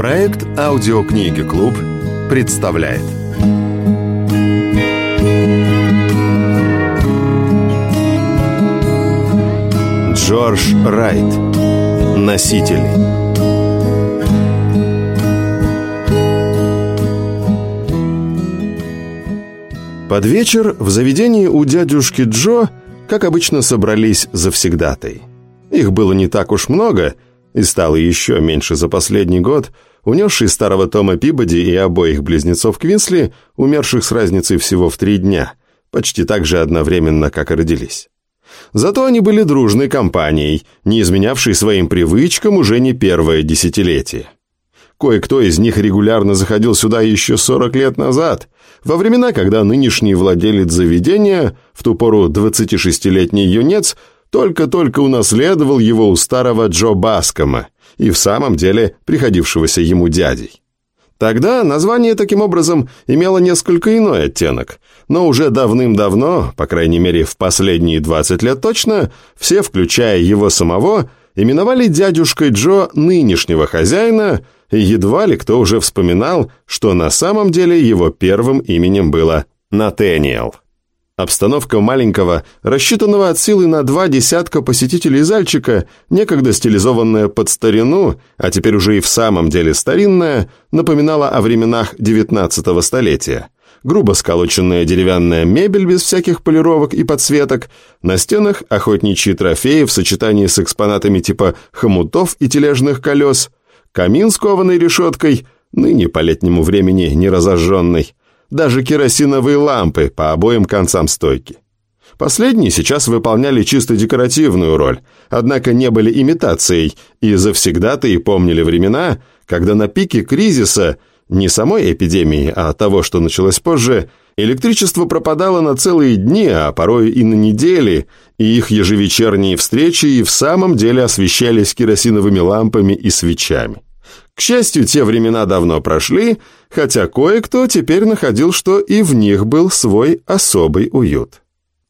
Проект «Аудиокниги Клуб» представляет Джордж Райт Носители Под вечер в заведении у дядюшки Джо, как обычно, собрались завсегдатой. Их было не так уж много, и стало еще меньше за последний год, унесший старого Тома Пибоди и обоих близнецов Квинсли, умерших с разницей всего в три дня, почти так же одновременно, как и родились. Зато они были дружной компанией, не изменявшей своим привычкам уже не первое десятилетие. Кое-кто из них регулярно заходил сюда еще 40 лет назад, во времена, когда нынешний владелец заведения, в ту пору 26-летний юнец, только-только унаследовал его у старого Джо Баскома и в самом деле приходившегося ему дядей. Тогда название таким образом имело несколько иной оттенок, но уже давным-давно, по крайней мере в последние 20 лет точно, все, включая его самого, именовали дядюшкой Джо нынешнего хозяина, и едва ли кто уже вспоминал, что на самом деле его первым именем было Натэниэл. Обстановка маленького, рассчитанного от силы на два десятка посетителей зальчика, некогда стилизованная под старину, а теперь уже и в самом деле старинная, напоминала о временах XIX столетия. Грубо сколоченная деревянная мебель без всяких полировок и подсветок, на стенах охотничьи трофеи в сочетании с экспонатами типа хомутов и тележных колес, камин с кованой решеткой, ныне по летнему времени не разожженный, даже керосиновые лампы по обоим концам стойки. Последние сейчас выполняли чисто декоративную роль, однако не были имитацией, и завсегда-то и помнили времена, когда на пике кризиса, не самой эпидемии, а того, что началось позже, электричество пропадало на целые дни, а порой и на недели, и их ежевечерние встречи и в самом деле освещались керосиновыми лампами и свечами. К счастью, те времена давно прошли, хотя кое-кто теперь находил, что и в них был свой особый уют.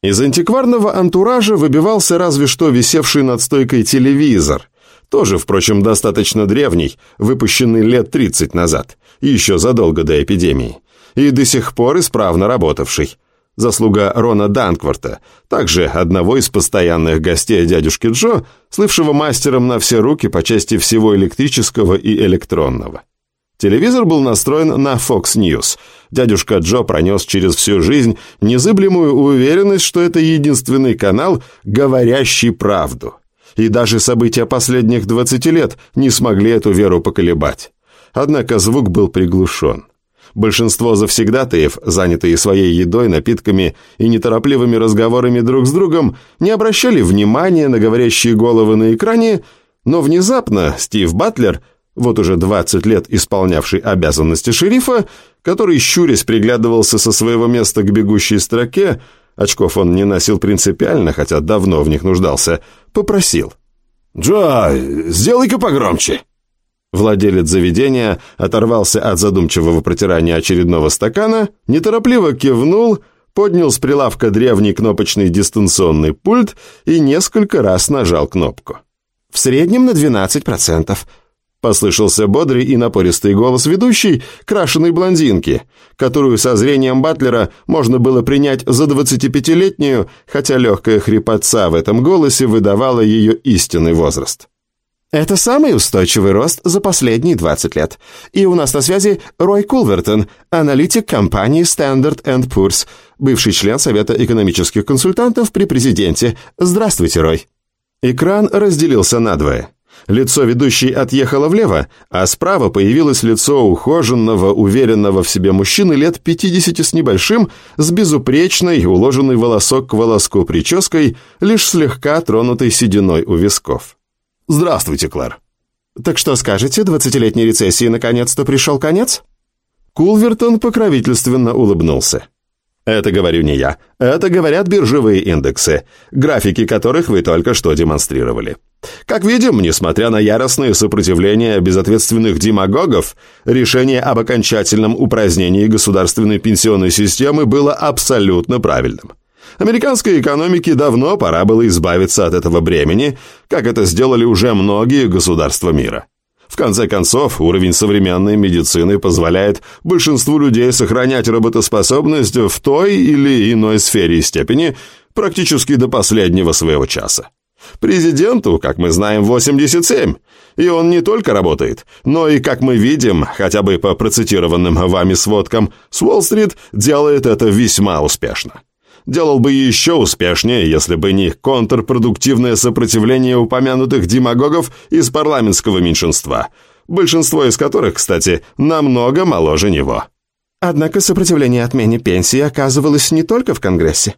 Из антикварного антуража выбивался разве что висевший над стойкой телевизор, тоже, впрочем, достаточно древний, выпущенный лет 30 назад, еще задолго до эпидемии, и до сих пор исправно работавший – Заслуга Рона Данкварта, также одного из постоянных гостей дядюшки Джо, слывшего мастером на все руки по части всего электрического и электронного. Телевизор был настроен на Fox News. Дядюшка Джо пронес через всю жизнь незыблемую уверенность, что это единственный канал, говорящий правду. И даже события последних 20 лет не смогли эту веру поколебать. Однако звук был приглушен. Большинство завсегдатаев, занятые своей едой, напитками и неторопливыми разговорами друг с другом, не обращали внимания на говорящие головы на экране, но внезапно Стив Батлер, вот уже 20 лет исполнявший обязанности шерифа, который, щурясь, приглядывался со своего места к бегущей строке, очков он не носил принципиально, хотя давно в них нуждался, попросил. «Джо, сделай-ка погромче!» Владелец заведения оторвался от задумчивого протирания очередного стакана, неторопливо кивнул, поднял с прилавка древний кнопочный дистанционный пульт и несколько раз нажал кнопку. «В среднем на 12%, — послышался бодрый и напористый голос ведущей, крашеной блондинки, которую со зрением Батлера можно было принять за 25-летнюю, хотя легкая хрипотца в этом голосе выдавала ее истинный возраст. Это самый устойчивый рост за последние 20 лет. И у нас на связи Рой Кулвертон, аналитик компании Standard Poor's, бывший член Совета экономических консультантов при президенте. Здравствуйте, Рой. Экран разделился надвое. Лицо ведущей отъехало влево, а справа появилось лицо ухоженного, уверенного в себе мужчины лет 50 с небольшим, с безупречной, уложенной волосок к волоску прической, лишь слегка тронутой сединой у висков. «Здравствуйте, Клэр». «Так что скажете, двадцатилетней рецессии наконец-то пришел конец?» Кулвертон покровительственно улыбнулся. «Это говорю не я. Это говорят биржевые индексы, графики которых вы только что демонстрировали. Как видим, несмотря на яростное сопротивление безответственных демагогов, решение об окончательном упразднении государственной пенсионной системы было абсолютно правильным. Американской экономике давно пора было избавиться от этого бремени, как это сделали уже многие государства мира. В конце концов, уровень современной медицины позволяет большинству людей сохранять работоспособность в той или иной сфере и степени практически до последнего своего часа. Президенту, как мы знаем, 87, и он не только работает, но и, как мы видим, хотя бы по процитированным вами сводкам, с Уолл-стрит делает это весьма успешно. Делал бы еще успешнее, если бы не контрпродуктивное сопротивление упомянутых демагогов из парламентского меньшинства, большинство из которых, кстати, намного моложе него. Однако сопротивление отмене пенсии оказывалось не только в Конгрессе.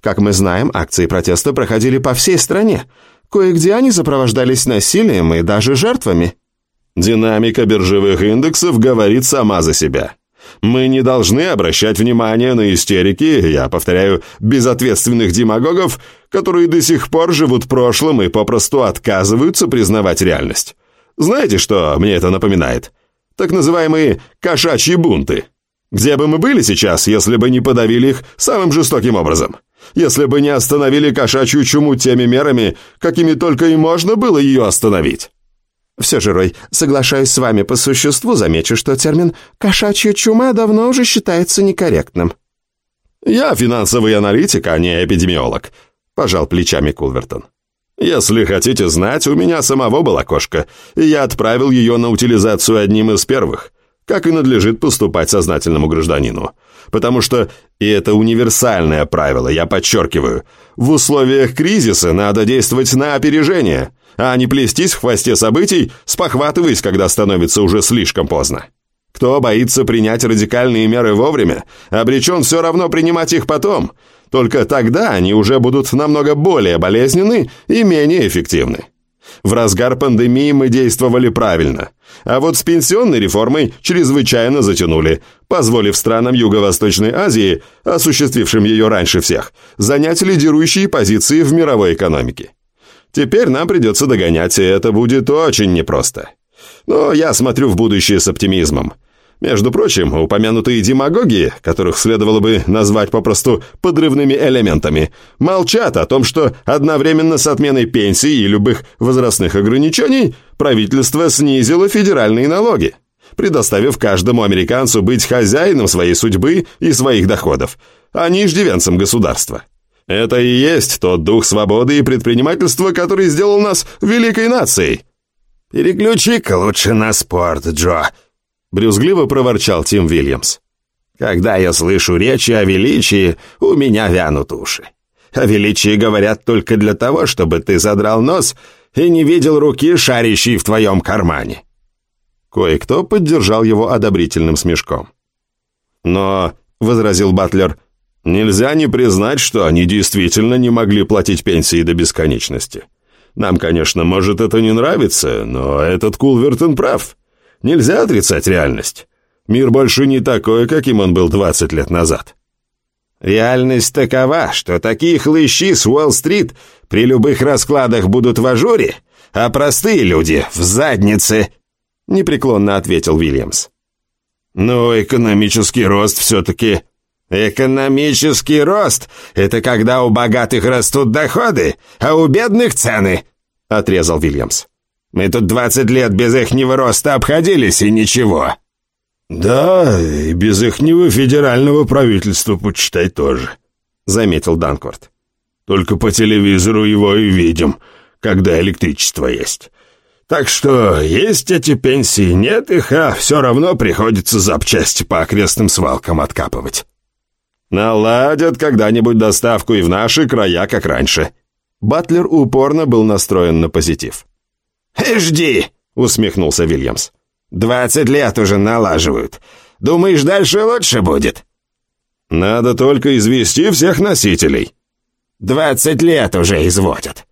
Как мы знаем, акции протеста проходили по всей стране. Кое-где они сопровождались насилием и даже жертвами. Динамика биржевых индексов говорит сама за себя. Мы не должны обращать внимание на истерики, я повторяю, безответственных демагогов, которые до сих пор живут прошлым и попросту отказываются признавать реальность. Знаете, что мне это напоминает? Так называемые «кошачьи бунты». Где бы мы были сейчас, если бы не подавили их самым жестоким образом? если бы не остановили кошачью чуму теми мерами, какими только и можно было ее остановить. Все же, Рой, соглашаюсь с вами по существу, замечу, что термин «кошачья чума» давно уже считается некорректным. «Я финансовый аналитик, а не эпидемиолог», – пожал плечами Кулвертон. «Если хотите знать, у меня самого была кошка, и я отправил ее на утилизацию одним из первых как и надлежит поступать сознательному гражданину. Потому что, и это универсальное правило, я подчеркиваю, в условиях кризиса надо действовать на опережение, а не плестись в хвосте событий, спохватываясь, когда становится уже слишком поздно. Кто боится принять радикальные меры вовремя, обречен все равно принимать их потом, только тогда они уже будут намного более болезненны и менее эффективны. В разгар пандемии мы действовали правильно, а вот с пенсионной реформой чрезвычайно затянули, позволив странам Юго-Восточной Азии, осуществившим ее раньше всех, занять лидирующие позиции в мировой экономике. Теперь нам придется догонять, и это будет очень непросто. Но я смотрю в будущее с оптимизмом. Между прочим, упомянутые демагоги, которых следовало бы назвать попросту подрывными элементами, молчат о том, что одновременно с отменой пенсии и любых возрастных ограничений правительство снизило федеральные налоги, предоставив каждому американцу быть хозяином своей судьбы и своих доходов, а не иждивенцем государства. Это и есть тот дух свободы и предпринимательства, который сделал нас великой нацией. «Переключи-ка лучше на спорт, Джо», брюзгливо проворчал Тим Вильямс. «Когда я слышу речи о величии, у меня вянут уши. О величии говорят только для того, чтобы ты задрал нос и не видел руки, шарящей в твоем кармане». Кое-кто поддержал его одобрительным смешком. «Но», — возразил Батлер, — «нельзя не признать, что они действительно не могли платить пенсии до бесконечности. Нам, конечно, может это не нравится, но этот Кулвертон прав». Нельзя отрицать реальность. Мир больше не такой, каким он был 20 лет назад. Реальность такова, что такие хлыщи с Уолл-стрит при любых раскладах будут в ажуре, а простые люди в заднице, непреклонно ответил Вильямс. Но экономический рост все-таки... Экономический рост — это когда у богатых растут доходы, а у бедных цены, отрезал Вильямс. Мы тут двадцать лет без ихнего роста обходились, и ничего». «Да, и без ихнего федерального правительства, почитай, тоже», — заметил Данквард. «Только по телевизору его и видим, когда электричество есть. Так что есть эти пенсии, нет их, а все равно приходится запчасти по окрестным свалкам откапывать». «Наладят когда-нибудь доставку и в наши края, как раньше». Батлер упорно был настроен на позитив. «Жди!» — усмехнулся Вильямс. «Двадцать лет уже налаживают. Думаешь, дальше лучше будет?» «Надо только извести всех носителей». «Двадцать лет уже изводят».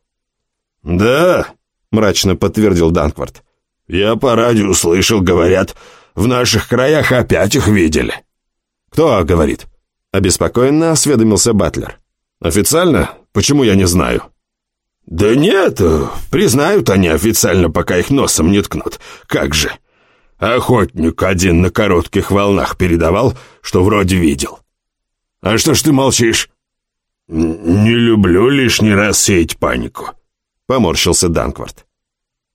«Да», — мрачно подтвердил Данквард. «Я по радио слышал, говорят, в наших краях опять их видели». «Кто говорит?» — обеспокоенно осведомился Батлер. «Официально? Почему я не знаю?» «Да нет, признают они официально, пока их носом не ткнут. Как же? Охотник один на коротких волнах передавал, что вроде видел. А что ж ты молчишь?» «Не люблю лишний раз сеять панику», — поморщился Данквард.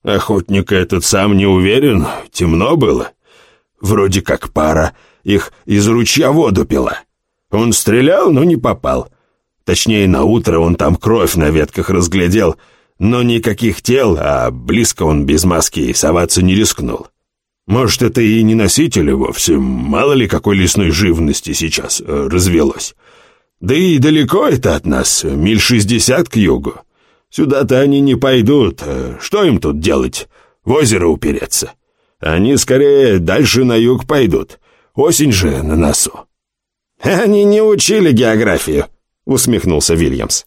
Охотник этот сам не уверен, темно было. Вроде как пара их из ручья воду пила. Он стрелял, но не попал. Точнее, на утро он там кровь на ветках разглядел, но никаких тел, а близко он без маски и соваться не рискнул. Может, это и не носители вовсе, мало ли какой лесной живности сейчас э, развелось. Да и далеко это от нас, миль шестьдесят к югу. Сюда-то они не пойдут, э, что им тут делать? В озеро упереться. Они скорее дальше на юг пойдут. Осень же на носу. «Они не учили географию», — усмехнулся Вильямс.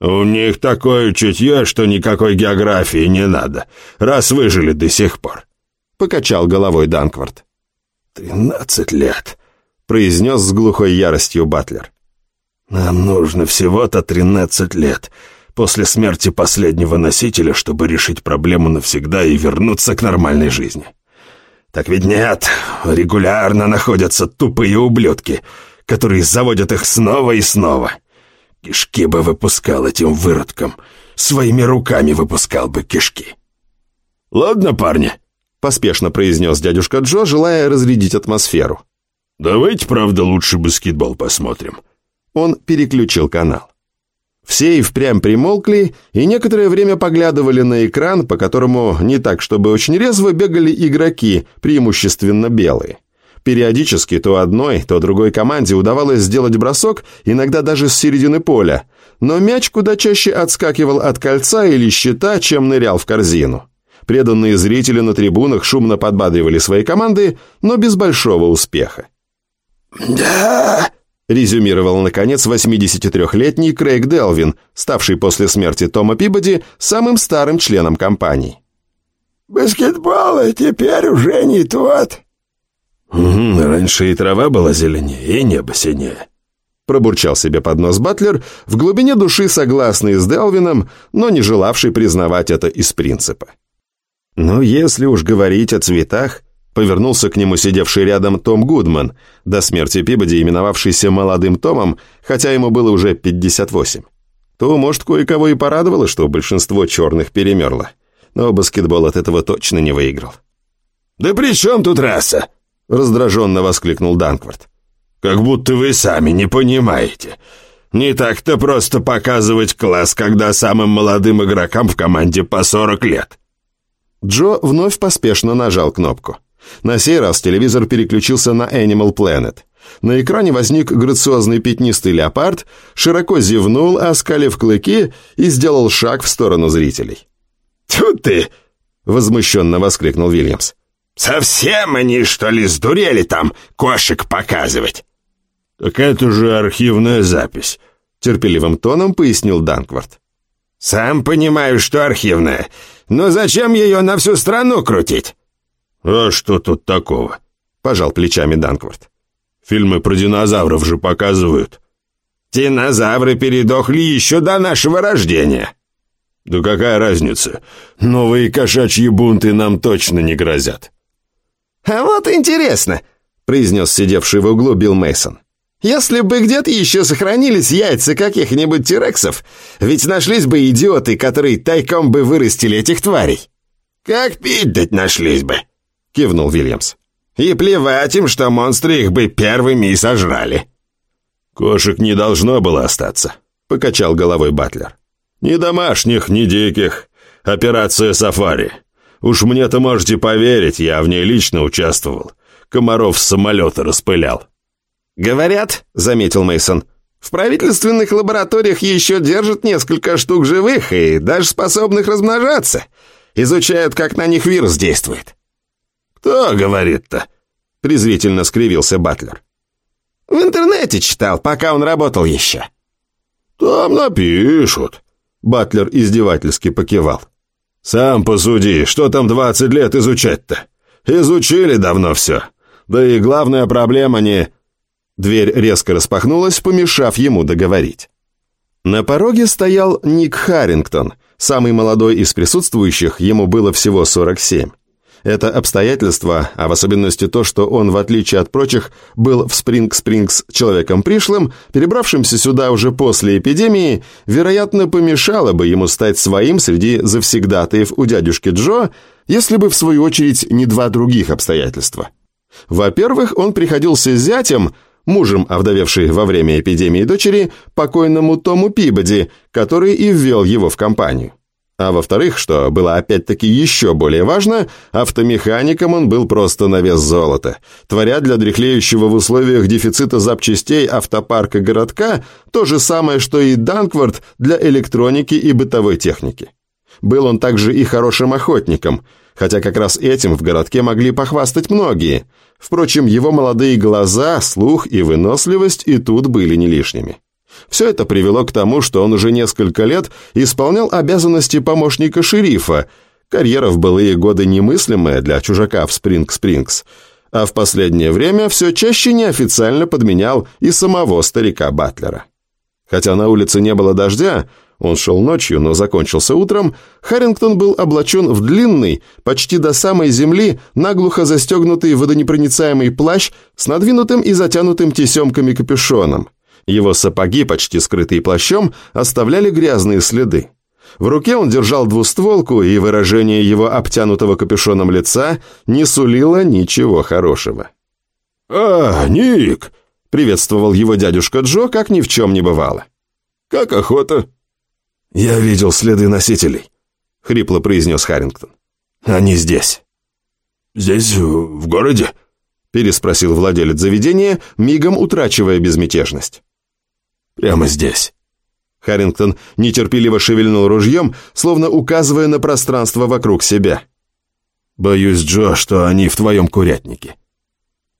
«У них такое чутье, что никакой географии не надо, раз выжили до сих пор», — покачал головой Данквард. «Тринадцать лет», — произнес с глухой яростью Батлер. «Нам нужно всего-то тринадцать лет после смерти последнего носителя, чтобы решить проблему навсегда и вернуться к нормальной жизни». Так ведь нет, регулярно находятся тупые ублюдки, которые заводят их снова и снова. Кишки бы выпускал этим выродкам, своими руками выпускал бы кишки. «Ладно, парни», — поспешно произнес дядюшка Джо, желая разрядить атмосферу. «Давайте, правда, лучше баскетбол посмотрим». Он переключил канал. Все и впрямь примолкли и некоторое время поглядывали на экран, по которому не так, чтобы очень резво бегали игроки, преимущественно белые. Периодически то одной, то другой команде удавалось сделать бросок, иногда даже с середины поля, но мяч куда чаще отскакивал от кольца или щита, чем нырял в корзину. Преданные зрители на трибунах шумно подбадривали свои команды, но без большого успеха. «Да!» резюмировал, наконец, 83-летний Крейг Делвин, ставший после смерти Тома Пибоди самым старым членом компании. «Баскетбол теперь уже не тот». «Угу, раньше и трава была зеленее, и небо синее», пробурчал себе под нос Батлер, в глубине души согласный с Делвином, но не желавший признавать это из принципа. «Ну, если уж говорить о цветах, Повернулся к нему сидевший рядом Том Гудман, до смерти Пибоди именовавшийся молодым Томом, хотя ему было уже 58. То, может, кое-кого и порадовало, что большинство черных перемерло. Но баскетбол от этого точно не выиграл. «Да при чем тут раса?» — раздраженно воскликнул Данквард. «Как будто вы сами не понимаете. Не так-то просто показывать класс, когда самым молодым игрокам в команде по 40 лет». Джо вновь поспешно нажал кнопку. На сей раз телевизор переключился на Animal Planet. На экране возник грациозный пятнистый леопард, широко зевнул, оскалив клыки и сделал шаг в сторону зрителей. «Тьфу ты!» — возмущенно воскликнул Вильямс. «Совсем они, что ли, сдурели там кошек показывать?» «Так это же архивная запись», — терпеливым тоном пояснил Данквард. «Сам понимаю, что архивная, но зачем ее на всю страну крутить?» «А что тут такого?» — пожал плечами Данквард. «Фильмы про динозавров же показывают». «Динозавры передохли еще до нашего рождения». «Да какая разница? Новые кошачьи бунты нам точно не грозят». «А вот интересно», — произнес сидевший в углу Билл Мейсон. «Если бы где-то еще сохранились яйца каких-нибудь тирексов, ведь нашлись бы идиоты, которые тайком бы вырастили этих тварей». «Как пить дать нашлись бы», кивнул Вильямс. «И плевать им, что монстры их бы первыми и сожрали». «Кошек не должно было остаться», — покачал головой Батлер. «Ни домашних, ни диких. Операция «Сафари». Уж мне-то можете поверить, я в ней лично участвовал. Комаров с самолета распылял». «Говорят», — заметил Мейсон, «в правительственных лабораториях еще держат несколько штук живых и даже способных размножаться. Изучают, как на них вирус действует». «Кто говорит-то?» — презрительно скривился Батлер. «В интернете читал, пока он работал еще». «Там напишут», — Батлер издевательски покивал. «Сам посуди, что там двадцать лет изучать-то? Изучили давно все. Да и главная проблема не...» Дверь резко распахнулась, помешав ему договорить. На пороге стоял Ник Харрингтон, самый молодой из присутствующих, ему было всего 47. Это обстоятельство, а в особенности то, что он, в отличие от прочих, был в Спринг-Спрингс человеком пришлым, перебравшимся сюда уже после эпидемии, вероятно, помешало бы ему стать своим среди завсегдатаев у дядюшки Джо, если бы, в свою очередь, не два других обстоятельства. Во-первых, он приходился зятем, мужем овдовевшей во время эпидемии дочери, покойному Тому Пибоди, который и ввел его в компанию. А во-вторых, что было опять-таки еще более важно, автомехаником он был просто на вес золота, творя для дряхлеющего в условиях дефицита запчастей автопарка городка то же самое, что и Данквард для электроники и бытовой техники. Был он также и хорошим охотником, хотя как раз этим в городке могли похвастать многие. Впрочем, его молодые глаза, слух и выносливость и тут были не лишними. Все это привело к тому, что он уже несколько лет исполнял обязанности помощника шерифа, карьера в былые годы немыслимая для чужака в Спринг-Спрингс, а в последнее время все чаще неофициально подменял и самого старика Батлера. Хотя на улице не было дождя, он шел ночью, но закончился утром, Харрингтон был облачен в длинный, почти до самой земли, наглухо застегнутый водонепроницаемый плащ с надвинутым и затянутым тесемками капюшоном. Его сапоги, почти скрытые плащом, оставляли грязные следы. В руке он держал двустволку, и выражение его обтянутого капюшоном лица не сулило ничего хорошего. «А, Ник!» — приветствовал его дядюшка Джо, как ни в чем не бывало. «Как охота?» «Я видел следы носителей», — хрипло произнес Харрингтон. «Они здесь». «Здесь, в городе?» — переспросил владелец заведения, мигом утрачивая безмятежность. Прямо здесь». Харрингтон нетерпеливо шевельнул ружьем, словно указывая на пространство вокруг себя. «Боюсь, Джо, что они в твоем курятнике».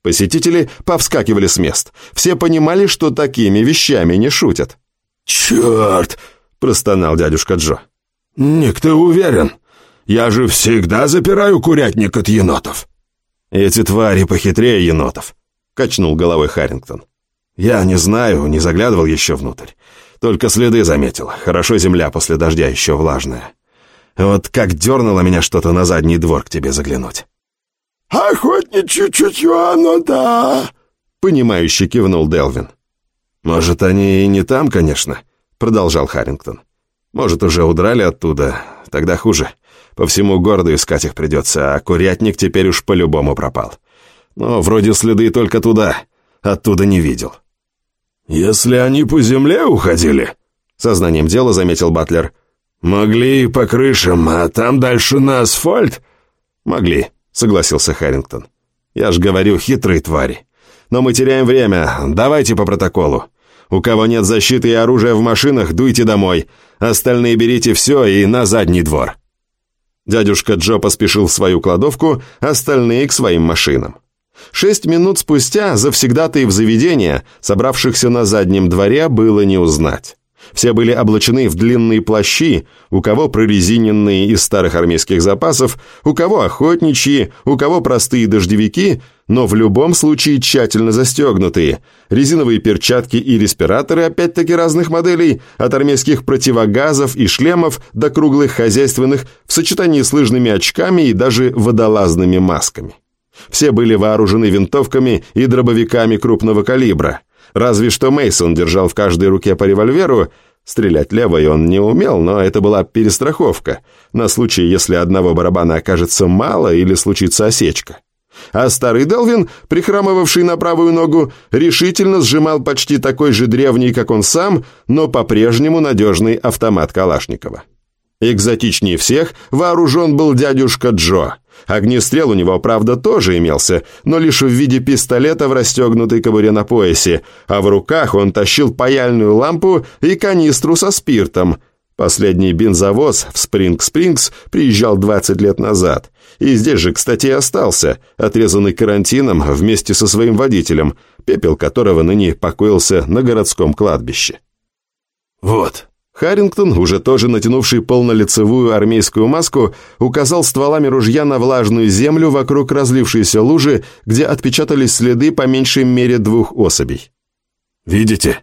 Посетители повскакивали с мест. Все понимали, что такими вещами не шутят. «Черт!» – простонал дядюшка Джо. «Ник, ты уверен? Я же всегда запираю курятник от енотов». «Эти твари похитрее енотов», – качнул головой Харрингтон. «Я не знаю, не заглядывал еще внутрь. Только следы заметил. Хорошо земля после дождя еще влажная. Вот как дернуло меня что-то на задний двор к тебе заглянуть». «Охотничье чутье, оно да!» — понимающе кивнул Делвин. «Может, они и не там, конечно», — продолжал Харрингтон. «Может, уже удрали оттуда, тогда хуже. По всему городу искать их придется, а курятник теперь уж по-любому пропал. Но вроде следы только туда, оттуда не видел». «Если они по земле уходили», — сознанием дела заметил Батлер, «могли и по крышам, а там дальше на асфальт?» «Могли», — согласился Харрингтон. «Я ж говорю, хитрые твари. Но мы теряем время, давайте по протоколу. У кого нет защиты и оружия в машинах, дуйте домой. Остальные берите все и на задний двор». Дядюшка Джо поспешил в свою кладовку, остальные к своим машинам. Шесть минут спустя завсегдатые в заведения, собравшихся на заднем дворе, было не узнать. Все были облачены в длинные плащи, у кого прорезиненные из старых армейских запасов, у кого охотничьи, у кого простые дождевики, но в любом случае тщательно застегнутые. Резиновые перчатки и респираторы, опять-таки разных моделей, от армейских противогазов и шлемов до круглых хозяйственных, в сочетании с лыжными очками и даже водолазными масками. Все были вооружены винтовками и дробовиками крупного калибра. Разве что Мейсон держал в каждой руке по револьверу. Стрелять левой он не умел, но это была перестраховка, на случай, если одного барабана окажется мало или случится осечка. А старый Делвин, прихрамывавший на правую ногу, решительно сжимал почти такой же древний, как он сам, но по-прежнему надежный автомат Калашникова. Экзотичнее всех вооружен был дядюшка Джо – Огнестрел у него, правда, тоже имелся, но лишь в виде пистолета в расстегнутой кобуре на поясе, а в руках он тащил паяльную лампу и канистру со спиртом. Последний бензовоз в Спринг-Спрингс приезжал 20 лет назад. И здесь же, кстати, и остался, отрезанный карантином вместе со своим водителем, пепел которого ныне покоился на городском кладбище. «Вот», Харрингтон, уже тоже натянувший полнолицевую армейскую маску, указал стволами ружья на влажную землю вокруг разлившейся лужи, где отпечатались следы по меньшей мере двух особей. «Видите?»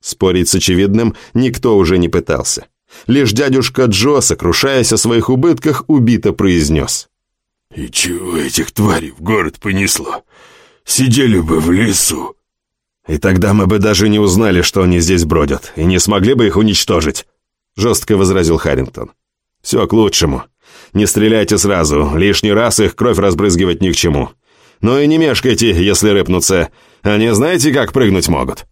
Спорить с очевидным никто уже не пытался. Лишь дядюшка Джо, сокрушаясь о своих убытках, убито произнес. И чего этих тварей в город понесло? Сидели бы в лесу. И тогда мы бы даже не узнали, что они здесь бродят, и не смогли бы их уничтожить, жестко возразил Харрингтон. Все к лучшему. Не стреляйте сразу, лишний раз их кровь разбрызгивать ни к чему. Но и не мешкайте, если рыпнутся. Они знаете, как прыгнуть могут?»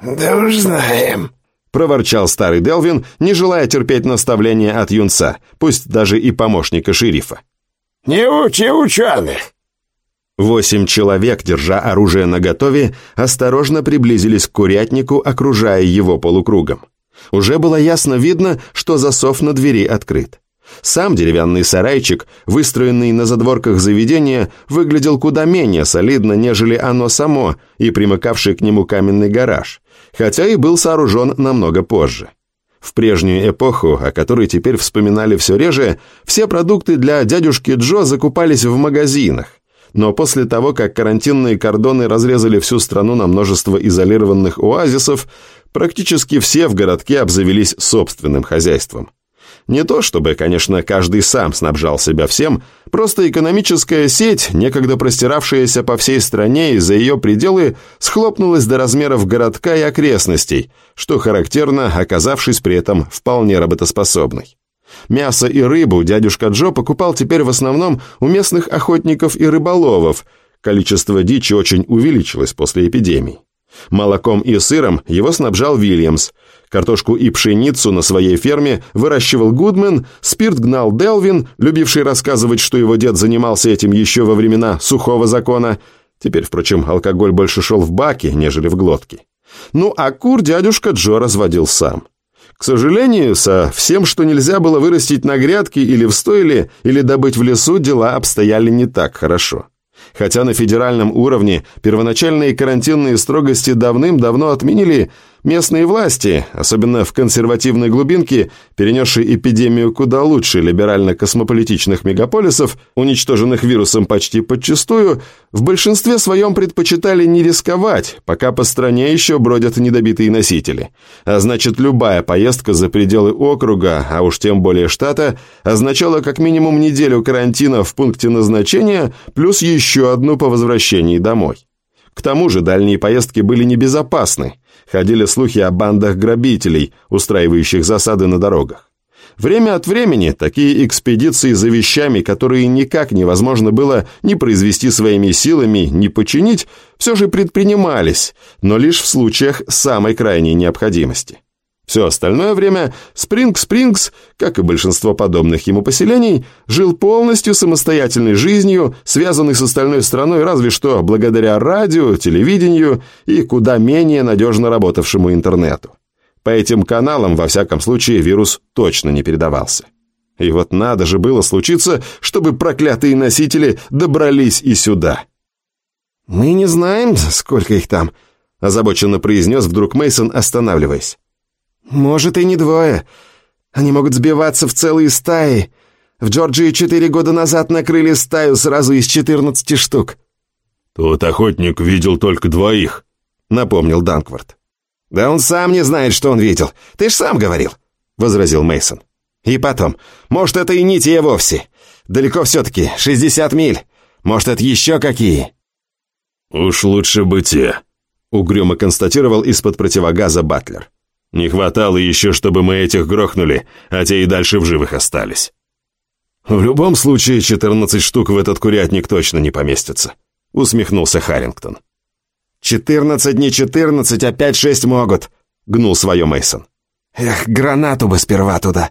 «Да уж знаем», — проворчал старый Делвин, не желая терпеть наставления от юнца, пусть даже и помощника шерифа. «Не учи ученых!» Восемь человек, держа оружие наготове, осторожно приблизились к курятнику, окружая его полукругом. Уже было ясно видно, что засов на двери открыт. Сам деревянный сарайчик, выстроенный на задворках заведения, выглядел куда менее солидно, нежели оно само и примыкавший к нему каменный гараж, хотя и был сооружен намного позже. В прежнюю эпоху, о которой теперь вспоминали все реже, все продукты для дядюшки Джо закупались в магазинах. Но после того, как карантинные кордоны разрезали всю страну на множество изолированных оазисов, практически все в городке обзавелись собственным хозяйством. Не то чтобы, конечно, каждый сам снабжал себя всем, просто экономическая сеть, некогда простиравшаяся по всей стране и за ее пределы, схлопнулась до размеров городка и окрестностей, что характерно, оказавшись при этом вполне работоспособной. Мясо и рыбу дядюшка Джо покупал теперь в основном у местных охотников и рыболовов, количество дичи очень увеличилось после эпидемии. Молоком и сыром его снабжал Вильямс. Картошку и пшеницу на своей ферме выращивал Гудмен, спирт гнал Делвин, любивший рассказывать, что его дед занимался этим еще во времена сухого закона. Теперь, впрочем, алкоголь больше шел в баки, нежели в глотки. Ну, а кур дядюшка Джо разводил сам. К сожалению, со всем, что нельзя было вырастить на грядке или в стойле, или добыть в лесу, дела обстояли не так хорошо. Хотя на федеральном уровне первоначальные карантинные строгости давным-давно отменили, местные власти, особенно в консервативной глубинке, перенесшей эпидемию куда лучше либерально-космополитичных мегаполисов, уничтоженных вирусом почти подчистую, в большинстве своем предпочитали не рисковать, пока по стране еще бродят недобитые носители. А значит, любая поездка за пределы округа, а уж тем более штата, означала как минимум неделю карантина в пункте назначения, плюс еще одну по возвращении домой. К тому же дальние поездки были небезопасны. Ходили слухи о бандах грабителей, устраивающих засады на дорогах. Время от времени такие экспедиции за вещами, которые никак невозможно было ни произвести своими силами, ни починить, все же предпринимались, но лишь в случаях самой крайней необходимости. Все остальное время Спринг-Спрингс, как и большинство подобных ему поселений, жил полностью самостоятельной жизнью, связанной с остальной страной разве что благодаря радио, телевидению и куда менее надежно работавшему интернету. По этим каналам, во всяком случае, вирус точно не передавался. И вот надо же было случиться, чтобы проклятые носители добрались и сюда. «Мы не знаем, сколько их там», – озабоченно произнес вдруг Мейсон, останавливаясь. «Может, и не двое. Они могут сбиваться в целые стаи. В Джорджии четыре года назад накрыли стаю сразу из четырнадцати штук». «Тот охотник видел только двоих», — напомнил Данквард. «Да он сам не знает, что он видел. Ты ж сам говорил», — возразил Мейсон. «И потом, может, это и не те вовсе. Далеко все-таки, шестьдесят миль. Может, это еще какие?» «Уж лучше бы те», — угрюмо констатировал из-под противогаза Батлер. Не хватало еще, чтобы мы этих грохнули, а те и дальше в живых остались. В любом случае, 14 штук в этот курятник точно не поместится, усмехнулся Харрингтон. «Четырнадцать не четырнадцать, а пять-шесть могут», — гнул свое Мейсон. «Эх, гранату бы сперва туда».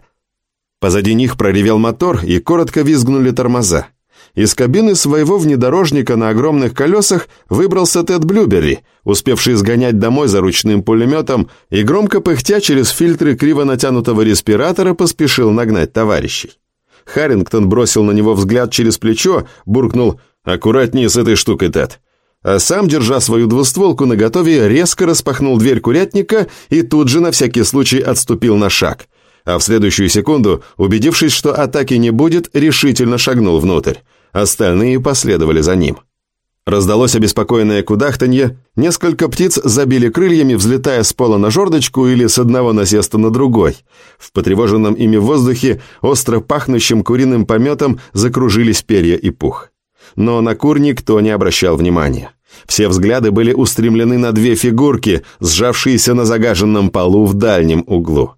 Позади них проревел мотор, и коротко визгнули тормоза. Из кабины своего внедорожника на огромных колесах выбрался Тед Блюберри, успевший сгонять домой за ручным пулеметом и громко пыхтя через фильтры криво натянутого респиратора поспешил нагнать товарищей. Харрингтон бросил на него взгляд через плечо, буркнул «Аккуратнее с этой штукой, Тед». А сам, держа свою двустволку наготове, резко распахнул дверь курятника и тут же на всякий случай отступил на шаг. А в следующую секунду, убедившись, что атаки не будет, решительно шагнул внутрь. Остальные последовали за ним. Раздалось обеспокоенное кудахтанье, несколько птиц забили крыльями, взлетая с пола на жердочку или с одного насеста на другой. В потревоженном ими воздухе, остро пахнущим куриным пометом, закружились перья и пух. Но на кур никто не обращал внимания. Все взгляды были устремлены на две фигурки, сжавшиеся на загаженном полу в дальнем углу.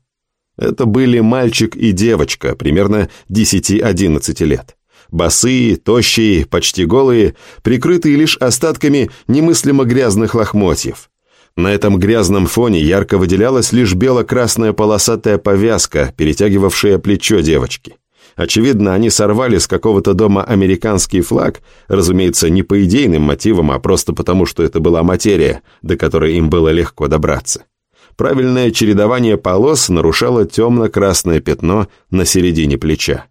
Это были мальчик и девочка, примерно 10-11 лет. Босые, тощие, почти голые, прикрытые лишь остатками немыслимо грязных лохмотьев. На этом грязном фоне ярко выделялась лишь бело-красная полосатая повязка, перетягивавшая плечо девочки. Очевидно, они сорвали с какого-то дома американский флаг, разумеется, не по идейным мотивам, а просто потому, что это была материя, до которой им было легко добраться. Правильное чередование полос нарушало темно-красное пятно на середине плеча.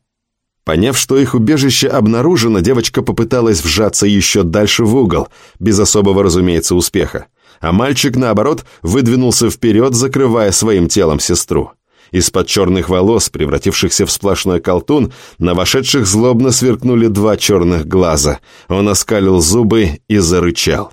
Поняв, что их убежище обнаружено, девочка попыталась вжаться еще дальше в угол, без особого, разумеется, успеха. А мальчик, наоборот, выдвинулся вперед, закрывая своим телом сестру. Из-под черных волос, превратившихся в сплошной колтун, на вошедших злобно сверкнули два черных глаза. Он оскалил зубы и зарычал.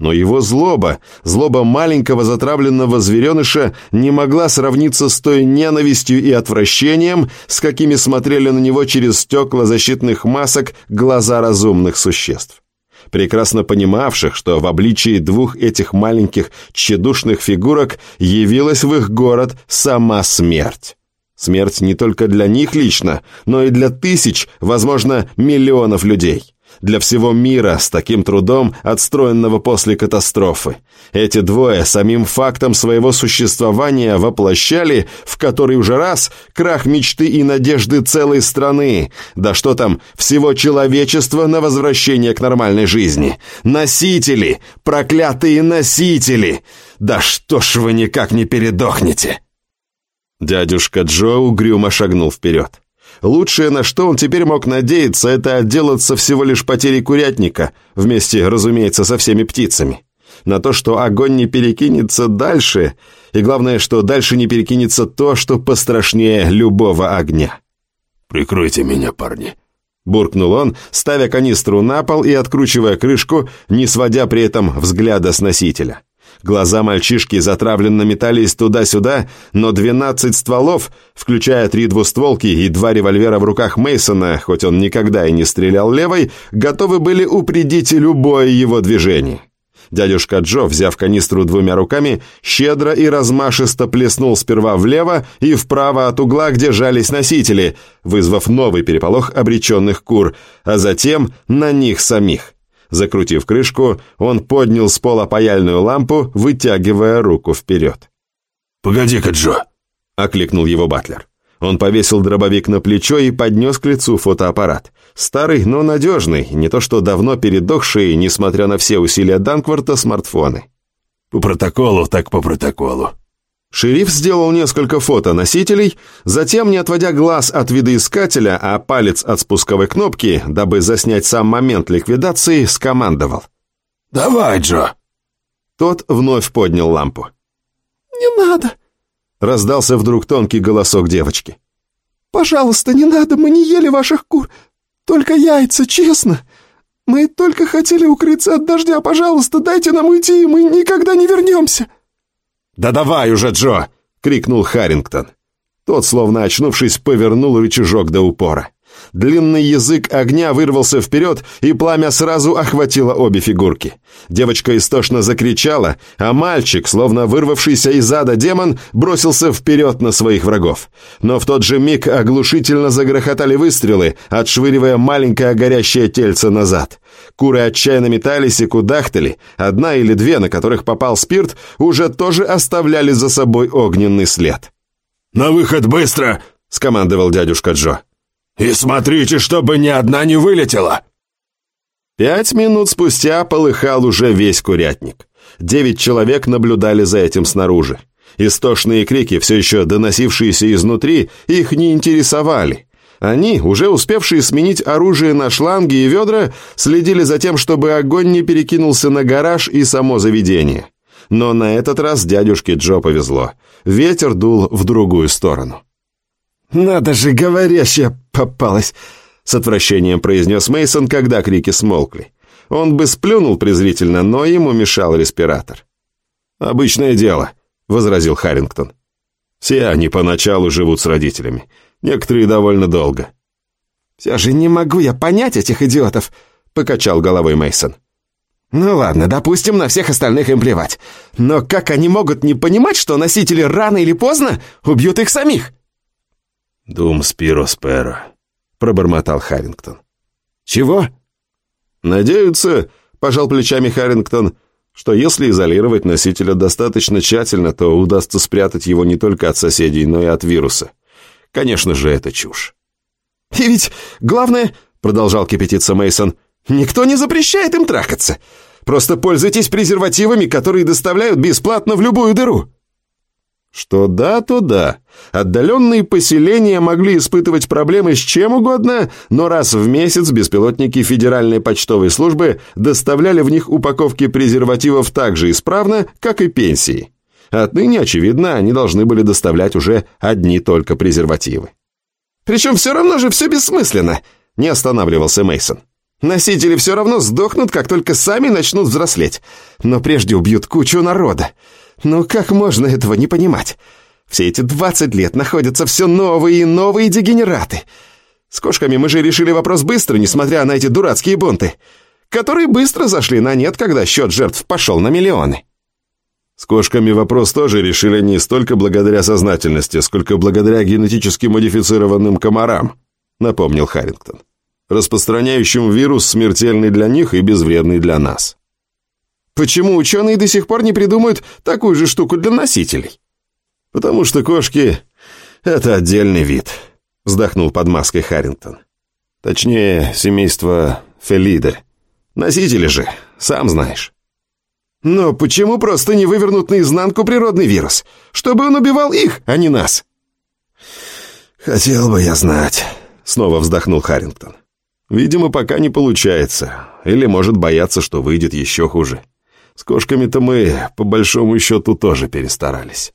Но его злоба, злоба маленького затравленного звереныша, не могла сравниться с той ненавистью и отвращением, с какими смотрели на него через стекла защитных масок глаза разумных существ. Прекрасно понимавших, что в обличии двух этих маленьких тщедушных фигурок явилась в их город сама смерть. Смерть не только для них лично, но и для тысяч, возможно, миллионов людей для всего мира с таким трудом, отстроенного после катастрофы. Эти двое самим фактом своего существования воплощали, в который уже раз, крах мечты и надежды целой страны, да что там, всего человечества на возвращение к нормальной жизни. Носители, проклятые носители! Да что ж вы никак не передохнете? Дядюшка Джо угрюмо шагнул вперед. Лучшее, на что он теперь мог надеяться, это отделаться всего лишь потерей курятника, вместе, разумеется, со всеми птицами. На то, что огонь не перекинется дальше, и главное, что дальше не перекинется то, что пострашнее любого огня. «Прикройте меня, парни», — буркнул он, ставя канистру на пол и откручивая крышку, не сводя при этом взгляда с носителя. Глаза мальчишки затравленно метались туда-сюда, но 12 стволов, включая три двустволки и два револьвера в руках Мейсона, хоть он никогда и не стрелял левой, готовы были упредить любое его движение. Дядюшка Джо, взяв канистру двумя руками, щедро и размашисто плеснул сперва влево и вправо от угла, где жались носители, вызвав новый переполох обреченных кур, а затем на них самих. Закрутив крышку, он поднял с пола паяльную лампу, вытягивая руку вперед. «Погоди-ка, Джо!» — окликнул его Батлер. Он повесил дробовик на плечо и поднес к лицу фотоаппарат. Старый, но надежный, не то что давно передохший, несмотря на все усилия Данкварта, смартфоны. «По протоколу, так по протоколу», Шериф сделал несколько фото носителей, затем, не отводя глаз от видоискателя, а палец от спусковой кнопки, дабы заснять сам момент ликвидации, скомандовал. «Давай, Джо!» Тот вновь поднял лампу. «Не надо!» Раздался вдруг тонкий голосок девочки. «Пожалуйста, не надо, мы не ели ваших кур. Только яйца, честно. Мы только хотели укрыться от дождя. Пожалуйста, дайте нам уйти, и мы никогда не вернемся!» «Да давай уже, Джо!» — крикнул Харрингтон. Тот, словно очнувшись, повернул рычажок до упора. Длинный язык огня вырвался вперед, и пламя сразу охватило обе фигурки. Девочка истошно закричала, а мальчик, словно вырвавшийся из ада демон, бросился вперед на своих врагов. Но в тот же миг оглушительно загрохотали выстрелы, отшвыривая маленькое горящее тельце назад. Куры отчаянно метались и кудахтали, одна или две, на которых попал спирт, уже тоже оставляли за собой огненный след. «На выход быстро!» — скомандовал дядюшка Джо. «И смотрите, чтобы ни одна не вылетела!» Пять минут спустя полыхал уже весь курятник. Девять человек наблюдали за этим снаружи. Истошные крики, все еще доносившиеся изнутри, их не интересовали. Они, уже успевшие сменить оружие на шланги и ведра, следили за тем, чтобы огонь не перекинулся на гараж и само заведение. Но на этот раз дядюшке Джо повезло. Ветер дул в другую сторону. «Надо же, говорящая попалась!» С отвращением произнес Мейсон, когда крики смолкли. Он бы сплюнул презрительно, но ему мешал респиратор. «Обычное дело», — возразил Харрингтон. «Все они поначалу живут с родителями, некоторые довольно долго». «Все же не могу я понять этих идиотов», — покачал головой Мейсон. «Ну ладно, допустим, на всех остальных им плевать. Но как они могут не понимать, что носители рано или поздно убьют их самих?» «Дум спиро сперо», — пробормотал Харрингтон. «Чего?» «Надеются», — пожал плечами Харрингтон, «что если изолировать носителя достаточно тщательно, то удастся спрятать его не только от соседей, но и от вируса. Конечно же, это чушь». «И ведь главное», — продолжал кипятиться Мейсон, «никто не запрещает им трахаться. Просто пользуйтесь презервативами, которые доставляют бесплатно в любую дыру». Что да, то да. Отдаленные поселения могли испытывать проблемы с чем угодно, но раз в месяц беспилотники Федеральной почтовой службы доставляли в них упаковки презервативов так же исправно, как и пенсии. Отныне, очевидно, они должны были доставлять уже одни только презервативы. «Причем все равно же все бессмысленно», — не останавливался Мейсон. «Носители все равно сдохнут, как только сами начнут взрослеть, но прежде убьют кучу народа. Ну как можно этого не понимать? Все эти 20 лет находятся все новые и новые дегенераты. С кошками мы же решили вопрос быстро, несмотря на эти дурацкие бунты, которые быстро зашли на нет, когда счет жертв пошел на миллионы. С кошками вопрос тоже решили не столько благодаря сознательности, сколько благодаря генетически модифицированным комарам, напомнил Харрингтон, распространяющим вирус, смертельный для них и безвредный для нас. Почему ученые до сих пор не придумают такую же штуку для носителей? Потому что кошки — это отдельный вид, вздохнул под маской Харрингтон. Точнее, семейство Фелиде. Носители же, сам знаешь. Но почему просто не вывернут наизнанку природный вирус, чтобы он убивал их, а не нас? Хотел бы я знать, снова вздохнул Харрингтон. Видимо, пока не получается, или может бояться, что выйдет еще хуже. С кошками-то мы, по большому счету, тоже перестарались.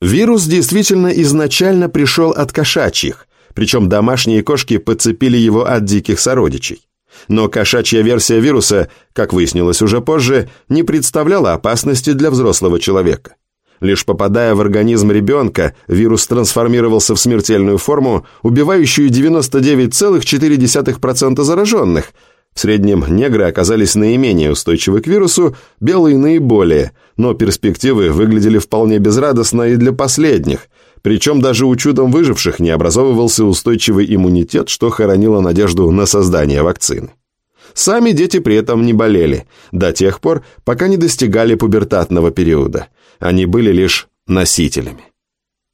Вирус действительно изначально пришел от кошачьих, причем домашние кошки подцепили его от диких сородичей. Но кошачья версия вируса, как выяснилось уже позже, не представляла опасности для взрослого человека. Лишь попадая в организм ребенка, вирус трансформировался в смертельную форму, убивающую 99,4% зараженных, в среднем негры оказались наименее устойчивы к вирусу, белые наиболее, но перспективы выглядели вполне безрадостно и для последних, причем даже у чудом выживших не образовывался устойчивый иммунитет, что хоронило надежду на создание вакцины. Сами дети при этом не болели, до тех пор, пока не достигали пубертатного периода. Они были лишь носителями.